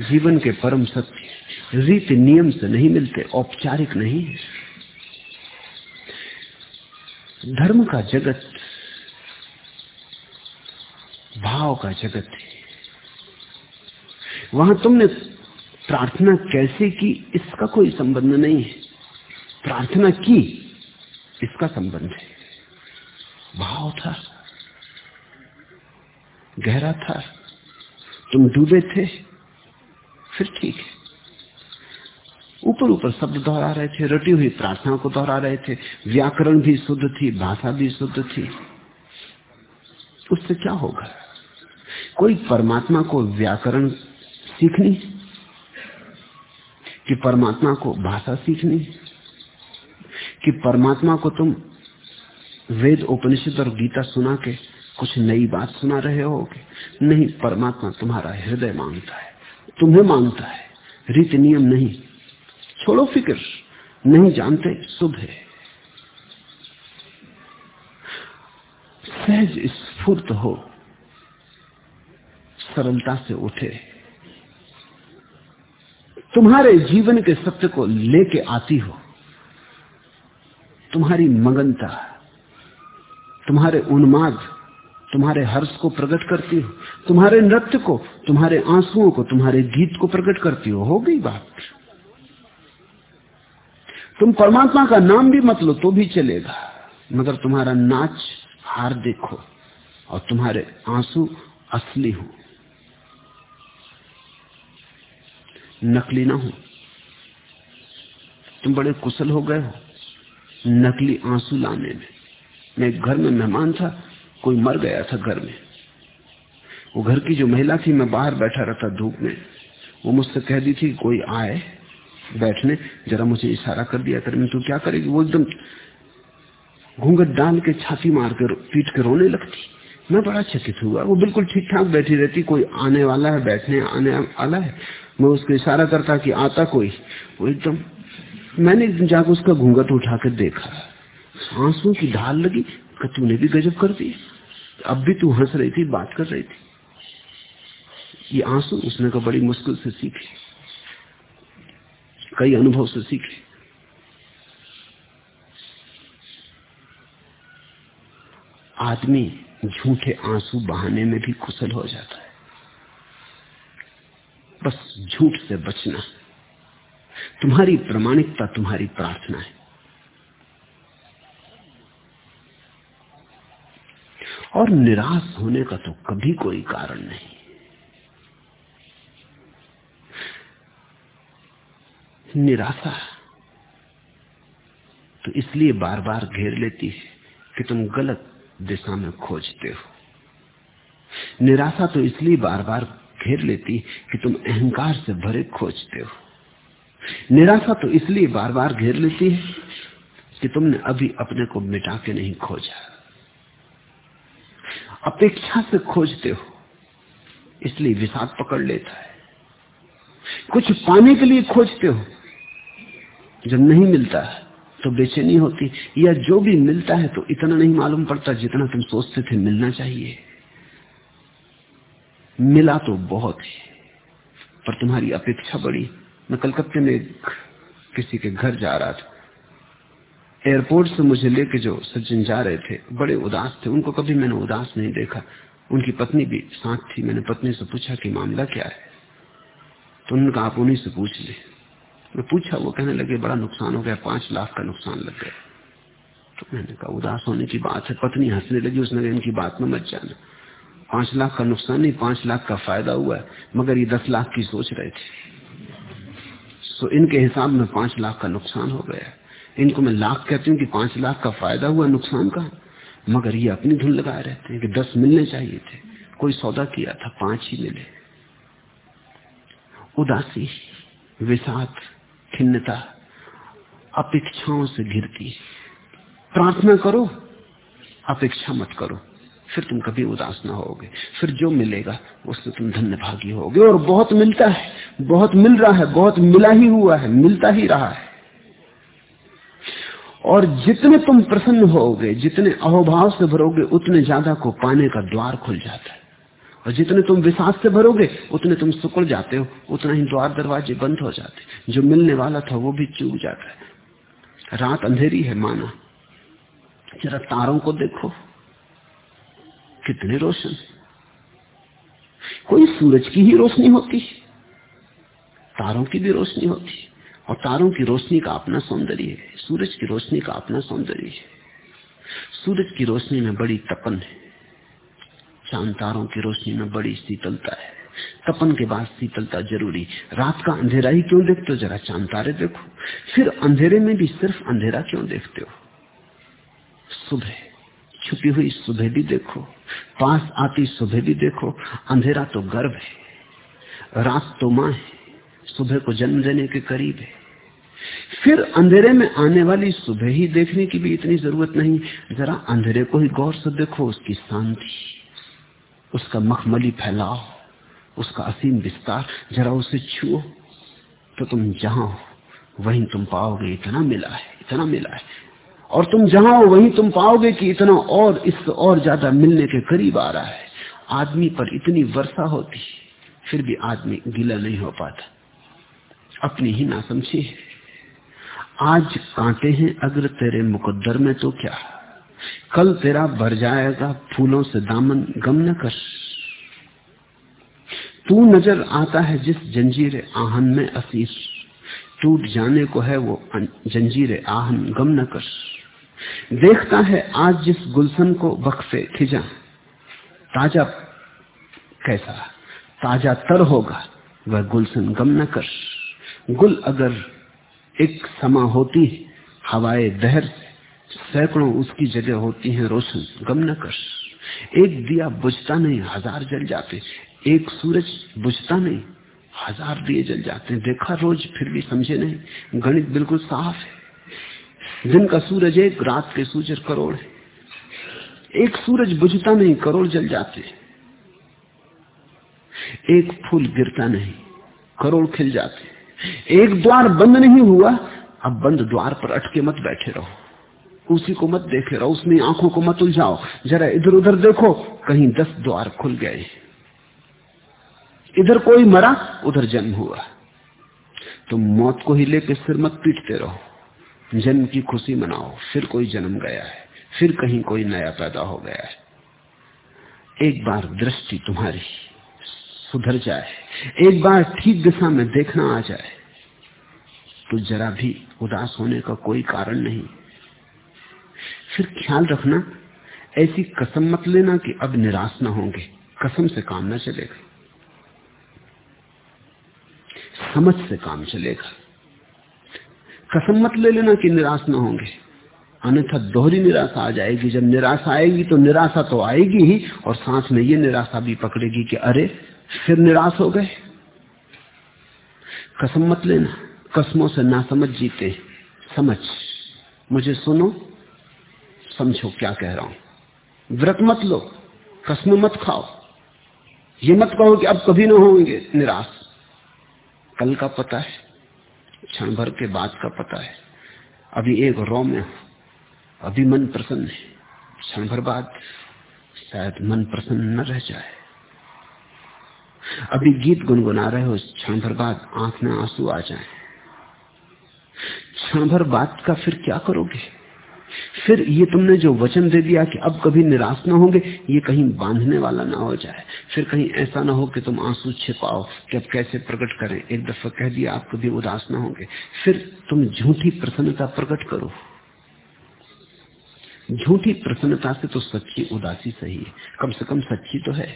Speaker 1: जीवन के परम सत्य, रीति नियम से नहीं मिलते, औपचारिक नहीं धर्म का जगत, भाव का जगत है। वहाँ तुमने प्रार्थना कैसे की, इसका कोई संबंध नहीं है। प्रार्थना की, इसका संबंध है। भाव था, गहरा था। तुम डूबे थे? फिर ठीक है। ऊपर ऊपर शब्द दोहरा रहे थे, रटी हुई प्रार्थना को दोहरा रहे थे, व्याकरण भी शुद्ध थी, भाषा भी शुद्ध थी। उससे क्या होगा? कोई परमात्मा को व्याकरण सीखनी कि परमात्मा को भाषा सीखनी कि परमात्मा को तुम वेद, उपनिषद और गीता सुना के कुछ नई बात सुना रहे होगे? नहीं, परमात्मा तुम्हारा हृदय माँगता है, तुम्हें माँगता है, रीति नियम नहीं। छोड़ो फ़िक्र, नहीं जानते, शुभ है। सहज स्फूर्त हो, सरलता से उठे। तुम्हारे जीवन के सत्य को लेके आती हो, तुम्हारी मगनता, तुम्हारे उन्माद, तुम्हारे हर्ष को प्रकट करती हो तुम्हारे नृत्य को, तुम्हारे आंसुओं को, तुम्हारे गीत को प्रकट करती हो हो गई बात। तुम परमात्मा का नाम भी मत लो तो भी चलेगा। मगर तुम्हारा नाच, हार देखो, और तुम्हारे आँसू असली हो। नकली ना हो। तुम बड़े कुशल हो गए हो, नकली आँसू लाने में। मैं घर में मेहमान था, कोई मर गया था घर में। वो घर की जो महिला थी, मैं बाहर बैठा रहता धूप में। वो मुझसे कह दी थी, कोई आए, बैठने, जरा मुझे इशारा कर दिया कर। तू क्या करेगी? वो एकदम घूंघट डाल के, छाती मार कर पीट के रोने लगती मैं बड़ा चकित हुआ। वो बिल्कुल ठीक ठाक बैठी रहती, कोई आने वाला है, बैठने आने वाला है। मैं उसको इशारा करता कि, आता कोई? वो एकदम, मैंने एक दिन जाकर उसका घूंघट उठा कर देखा। आँसू की ढाल लगी तूने भी गजब कर दी। अब भी तू हंस रही थी, बात कर रही थी। ये आँसू उसने तो बड़ी मुश्किल से सीखे कई अनुभव से सीखे आदमी झूठे आँसू बहाने में भी कुशल हो जाता है। बस झूठ से बचना। तुम्हारी प्रमाणिकता, तुम्हारी प्रार्थना है। और निराश होने का तो कभी कोई कारण नहीं। निराशा तो इसलिए बार बार घेर लेती है कि तुम गलत दिशा में खोजते हो। निराशा तो इसलिए बार बार घेर लेती कि तुम अहंकार से भरे खोजते हो। निराशा तो इसलिए बार बार घेर लेती है कि तुमने अभी अपने को मिटा के नहीं खोजा। अपेक्षा से खोजते हो, इसलिए विषाद पकड़ लेता है। कुछ पाने के लिए खोजते हो जब नहीं मिलता तो बेचैनी होती या जो भी मिलता है तो इतना नहीं मालूम पड़ता जितना तुम सोचते थे मिलना चाहिए। मिला तो बहुत है, पर तुम्हारी अपेक्षा बड़ी। मैं कलकत्ते में किसी के घर जा रहा था। एयरपोर्ट से मुझे लेके जो सज्जन जा रहे थे, बड़े उदास थे। उनको कभी मैंने उदास नहीं देखा। उनकी पत्नी भी साथ थी। मैंने पत्नी से पूछा कि मामला क्या है? तो उनका आप उन्हीं से पूछ ले। मैं पूछा, वो कहने लगे, बड़ा नुकसान हो गया, पाँच लाख का नुकसान लग गया। तो मैंने कहा, उदास होने की बात है, पत्नी हंसने लगी, उसने कहा, इनकी बात में मत जाना। पाँच लाख का नुकसान नहीं, पाँच लाख का फ़ायदा हुआ है, मगर ये दस लाख की सोच रहे थे। तो इनके हिसाब में पाँच लाख का नुकसान हो गया इनको मैं लाख कहती हूँ कि पाँच लाख का फ़ायदा हुआ नुकसान का, मगर ये अपनी धुन लगाए रहते हैं कि दस मिलने चाहिए थे। कोई सौदा किया था, पाँच ही मिले। उदासी, विषाद खिन्नता अपेक्षाओं से घिरती। प्रार्थना करो, अपेक्षा मत करो, फिर तुम कभी उदास ना होगे, फिर जो मिलेगा उसमें तुम धन्य भागी होगे। और बहुत मिलता है, बहुत मिल रहा है, बहुत मिला ही हुआ है, मिलता ही रहा है। और जितने तुम प्रसन्न होगे, जितने अहोभाव से भरोगे, उतने ज़्यादा को पाने का द्वार खुल जाता है। और जितने तुम विश्वास से भरोगे, उतने तुम सुकड़ जाते हो, उतना ही द्वार दरवाजे बंद हो जाते जो मिलने वाला था, वो भी चूक जाता है। रात अंधेरी है, माना। जरा तारों को देखो। कितने रोशन। कोई सूरज की ही रोशनी होती। तारों की भी रोशनी होती। और तारों की रोशनी का अपना सौंदर्य है। सूरज की रोशनी का अपना सौंदर्य है। सूरज की रोशनी में बड़ी तपन है। चाँद तारों की रोशनी में बड़ी शीतलता है। तपन के बाद शीतलता ज़रूरी। रात का अंधेरा ही क्यों देखते हो? जरा चाँद तारे देखो। फिर अंधेरे में भी सिर्फ़ अंधेरा क्यों देखते हो? सुबह। छुपी हुई सुबह भी देखो। पास आती सुबह भी देखो। अंधेरा तो गर्भ है। रात तो माँ है। सुबह को जन्म देने के करीब है। फिर अंधेरे में आने वाली सुबह ही देखने की भी इतनी ज़रूरत नहीं। जरा अंधेरे को ही गौर से देखो, उसकी शांति। उसका मखमली फैलाव उसका असीम विस्तार जरा उसे छुओ तो तुम जहाँ हो, वहीं तुम पाओगे इतना मिला है, इतना मिला है। और तुम जहाँ हो, वहीं तुम पाओगे कि इतना और, इससे और ज़्यादा मिलने के करीब आ रहा है। आदमी पर इतनी वर्षा होती, फिर भी आदमी गीला नहीं हो पाता। अपनी ही ना समझी आज कांटे हैं अगर तेरे मुकद्दर में तो क्या? कल तेरा भर जाएगा फूलों से दामन, गम न कर। तू नज़र आता है जिस जंजीर आहन में असीर। टूट जाने को है वो जंजीर आहन, गम न कर। देखता है आज जिस गुलशन को बक्से खिजा। ताज़ा कैसा? ताज़ा तर होगा, वह गुलशन गम न कर। गुल अगर एक समा होती, हवाए दहर सैकड़ों उसकी जगह होती है रोशन, गम न एक दिया बुझता नहीं, हज़ार जल जाते। एक सूरज बुझता नहीं, हज़ार दिए जल जाते। हैं देखा रोज, फिर भी समझे नहीं। गणित बिल्कुल साफ़ है। दिन का सूरज एक, रात के सूरज करोड़ है। एक सूरज बुझता नहीं, करोड़ जल जाते। एक फूल गिरता नहीं, करोड़ खिल जाते। एक द्वार बंद नहीं हुआ, अब बंद द्वार पर अटके मत बैठे रहो। उसी को मत देखे रहो, उसमें आँखों को मत उलझाओ। जरा इधर उधर देखो, कहीं दस द्वार खुल गए। इधर कोई मरा, उधर जन्म हुआ। तुम मौत को ही लेकर सिर मत पीटते रहो। जन्म की खुशी मनाओ, फिर कोई जन्म गया है, फिर कहीं कोई नया पैदा हो गया है। एक बार दृष्टि तुम्हारी सुधर जाए, एक बार ठीक दिशा में देखना आ जाए तो जरा भी उदास होने का कोई कारण नहीं। फिर ख्याल रखना, ऐसी कसम मत लेना कि अब निराश ना होंगे, कसम से काम ना चलेगा। समझ से काम चलेगा। कसम मत ले लेना कि निराश ना होंगे। अन्यथा दोहरी निराशा आ जाएगी। जब निराशा आएगी तो निराशा तो आएगी ही, और सांस में ये निराशा भी पकड़ेगी कि अरे, फिर निराश हो गए। कसम मत लेना, कसमों से ना समझ जीते समझ। मुझे सुनो। समझो क्या कह रहा हूँ। व्रत मत लो, कसम मत खाओ। ये मत कहो कि अब कभी ना होंगे, निराश। कल का पता है, क्षण भर के बाद का पता है। अभी एक रो में अभी मन प्रसन्न है। क्षण भर बाद शायद मन प्रसन्न न रह जाए। अभी गीत गुनगुना रहे हो, क्षण भर बाद आँख में आँसू आ जाए। क्षण भर बाद का फिर क्या करोगे? फिर ये तुमने जो वचन दे दिया कि अब कभी निराश ना होंगे, ये कहीं बांधने वाला ना हो जाए। फिर कहीं ऐसा ना हो कि तुम आँसू छिपाओ कि अब कैसे प्रकट करें। एक दफ़ा कह दिया, आप कभी उदास ना होंगे। फिर तुम झूठी प्रसन्नता प्रकट करो। झूठी प्रसन्नता से तो सच्ची उदासी सही है। कम से कम सच्ची तो है।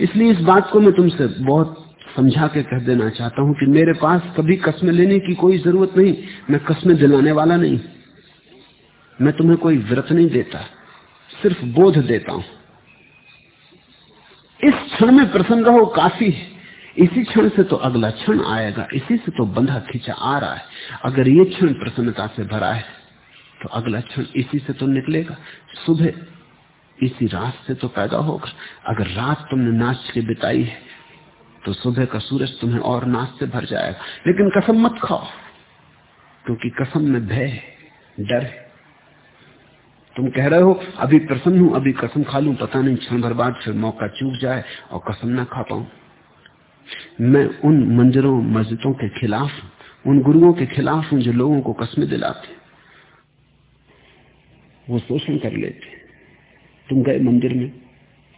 Speaker 1: इसलिए इस बात को मैं तुमसे बहुत समझा के कह देना चाहता हूँ कि मेरे पास कभी कस्में लेने की कोई ज़रूरत नहीं। मैं कस्में दिलाने वाला नहीं। मैं तुम्हें कोई व्रत नहीं देता, सिर्फ़ बोध देता हूँ। इस क्षण में प्रसन्न रहो, काफ़ी है। इसी क्षण से तो अगला क्षण आएगा, इसी से तो बंधा खींचा आ रहा है। अगर ये क्षण प्रसन्नता से भरा है तो अगला क्षण इसी से तो निकलेगा। सुबह इसी रात से तो पैदा होगा। अगर रात तुमने नाच के बिताई है तो सुबह का सूरज तुम्हें और नाच से भर जाएगा। लेकिन कसम मत खाओ, क्योंकि कसम में भय, डर है। तुम कह रहे हो, अभी प्रसन्न हूँ, अभी कसम खा लू, पता नहीं क्षण भर बाद फिर मौका चूक जाए और कसम ना खा पाऊँ। मैं उन मंदिरों मस्जिदों के खिलाफ उन गुरुओं के खिलाफ हूँ जो लोगों को कस्में दिलाते वो शोषण कर लेते तुम गए मंदिर में,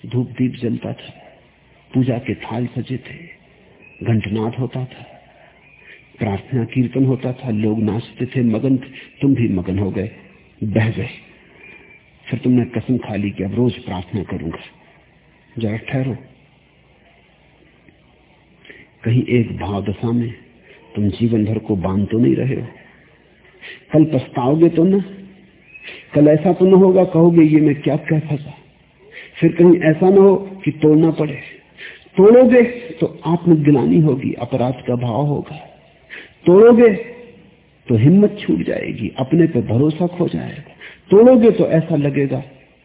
Speaker 1: धूप दीप जलता था, पूजा के थाल सजे थे, घंटनाद होता था, प्रार्थना कीर्तन होता था, लोग नाचते थे, मगन तुम भी मगन हो गए, बह गए। फिर तुमने कसम खा ली कि, अब रोज प्रार्थना करूँगा। जरा ठहरो। कहीं एक भाव दशा में तुम जीवन भर को बाँध तो नहीं रहे हो। कल पछताओगे तो ना। कल ऐसा तो ना होगा, कहोगे, ये मैं क्या कह फंसा? फिर कहीं ऐसा ना हो कि तोड़ना पड़े। तोड़ोगे तो आत्मगिलानी होगी, अपराध का भाव होगा। तोड़ोगे तो हिम्मत छूट जाएगी, अपने पे भरोसा खो जाएगा। तोड़ोगे तो ऐसा लगेगा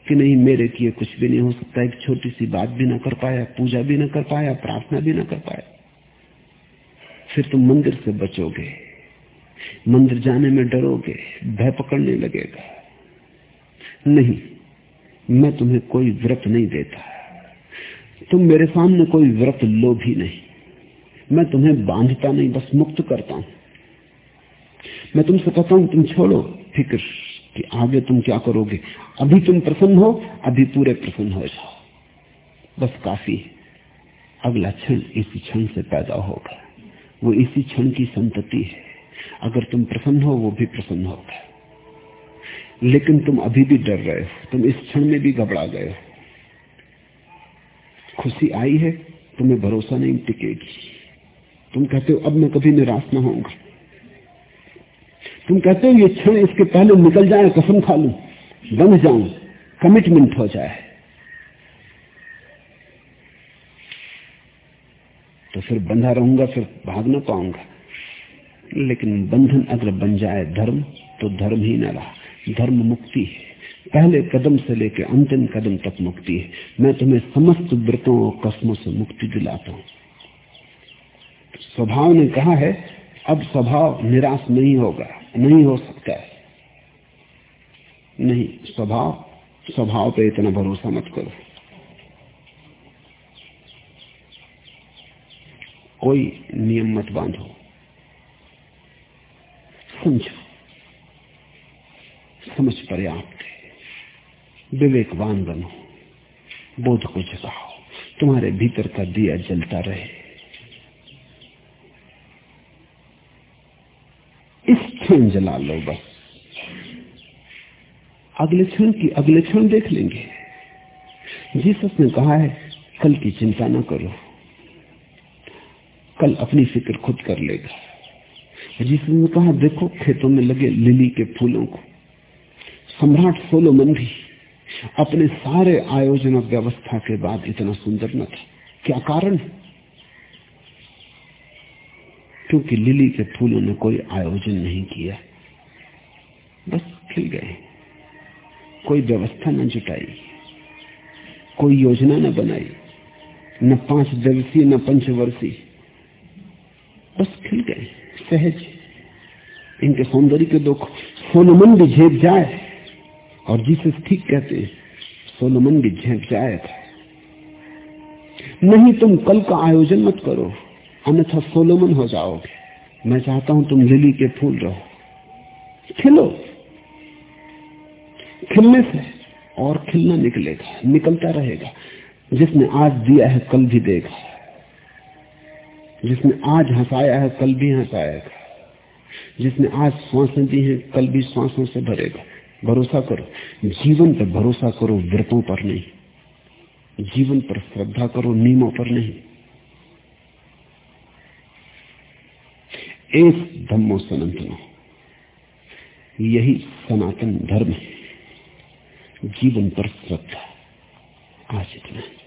Speaker 1: कि नहीं, मेरे किए कुछ भी नहीं हो सकता। एक छोटी सी बात भी ना कर पाया, पूजा भी ना कर पाया, प्रार्थना भी ना कर पाया। फिर तुम मंदिर से बचोगे। मंदिर जाने में डरोगे, भय पकड़ने लगेगा। नहीं, मैं तुम्हें कोई व्रत नहीं देता। तुम मेरे सामने कोई व्रत लो भी नहीं। मैं तुम्हें बांधता नहीं, बस मुक्त करता हूँ। मैं तुमसे कहता हूँ, तुम छोड़ो फ़िक्र। कि आगे तुम क्या करोगे? अभी तुम प्रसन्न हो, अभी पूरे प्रसन्न हो जाओ। बस काफ़ी अगला क्षण इसी क्षण से पैदा होगा। वो इसी क्षण की संतति है। अगर तुम प्रसन्न हो, वो भी प्रसन्न होगा। लेकिन तुम अभी भी डर रहे हो। तुम इस क्षण में भी घबरा गए हो। खुशी आई है, तुम्हें भरोसा नहीं टिकेगी। तुम कहते हो, अब मैं कभी निराश ना होऊँगा। तुम कहते हो, ये क्षण इसके पहले निकल जाए, कसम खा लू बंध जाऊँ कमिटमेंट हो जाए। तो फिर बंधा रहूँगा, फिर भाग ना पाऊँगा। लेकिन बंधन अगर बन जाए धर्म तो धर्म ही न रहा। धर्म मुक्ति है। पहले कदम से लेकर अंतिम कदम तक मुक्ति है। मैं तुम्हें समस्त व्रतों और कस्मों से मुक्ति दिलाता हूँ। स्वभाव ने कहा है, अब स्वभाव निराश नहीं होगा। नहीं हो सकता है। नहीं, स्वभाव स्वभाव पे इतना भरोसा मत करो। कोई नियम मत बांधो। समझो। समझ पर्याप्त है। विवेकवान बनो। बोध को जगाओ। तुम्हारे भीतर का दिया जलता रहे इस क्षण जला लो बस। अगले क्षण की, अगले क्षण देख लेंगे। जीसस ने कहा है, कल की चिंता ना करो। कल अपनी फ़िक्र खुद कर लेगा। जिस ने कहा, देखो, खेतों में लगे लिली के फूलों को। सम्राट सोलोमन भी अपने सारे आयोजन और व्यवस्था के बाद इतना सुंदर न था। क्या कारण? क्योंकि लिली के फूलों ने कोई आयोजन नहीं किया। बस खिल गए। कोई व्यवस्था न जुटाई। कोई योजना न बनाई। न पाँच दिवसीय, न पंचवर्षीय। बस खिल गए। सहज। इनके सौंदर्य के दुख सोलोमन भी झेप जाए। और जिसे ठीक कहते हैं सोलोमन भी झेप जाएगा नहीं तुम कल का आयोजन मत करो। अन्यथा सोलोमन हो जाओगे। मैं चाहता हूँ तुम लिली के फूल रहो। खिलो। खिलने से और खिलना निकलेगा, निकलता रहेगा। जिसने आज दिया है, कल भी देगा। जिसने आज हंसाया है, कल भी हंसाएगा। जिसने आज श्वासें दी है, कल भी श्वासों से भरेगा। भरोसा करो। जीवन पर भरोसा करो, व्रतों पर नहीं। जीवन पर श्रद्धा करो, नियमों पर नहीं। एक धम्मो सनातन यही सनातन धर्म है। जीवन पर श्रद्धा। आज इतना। है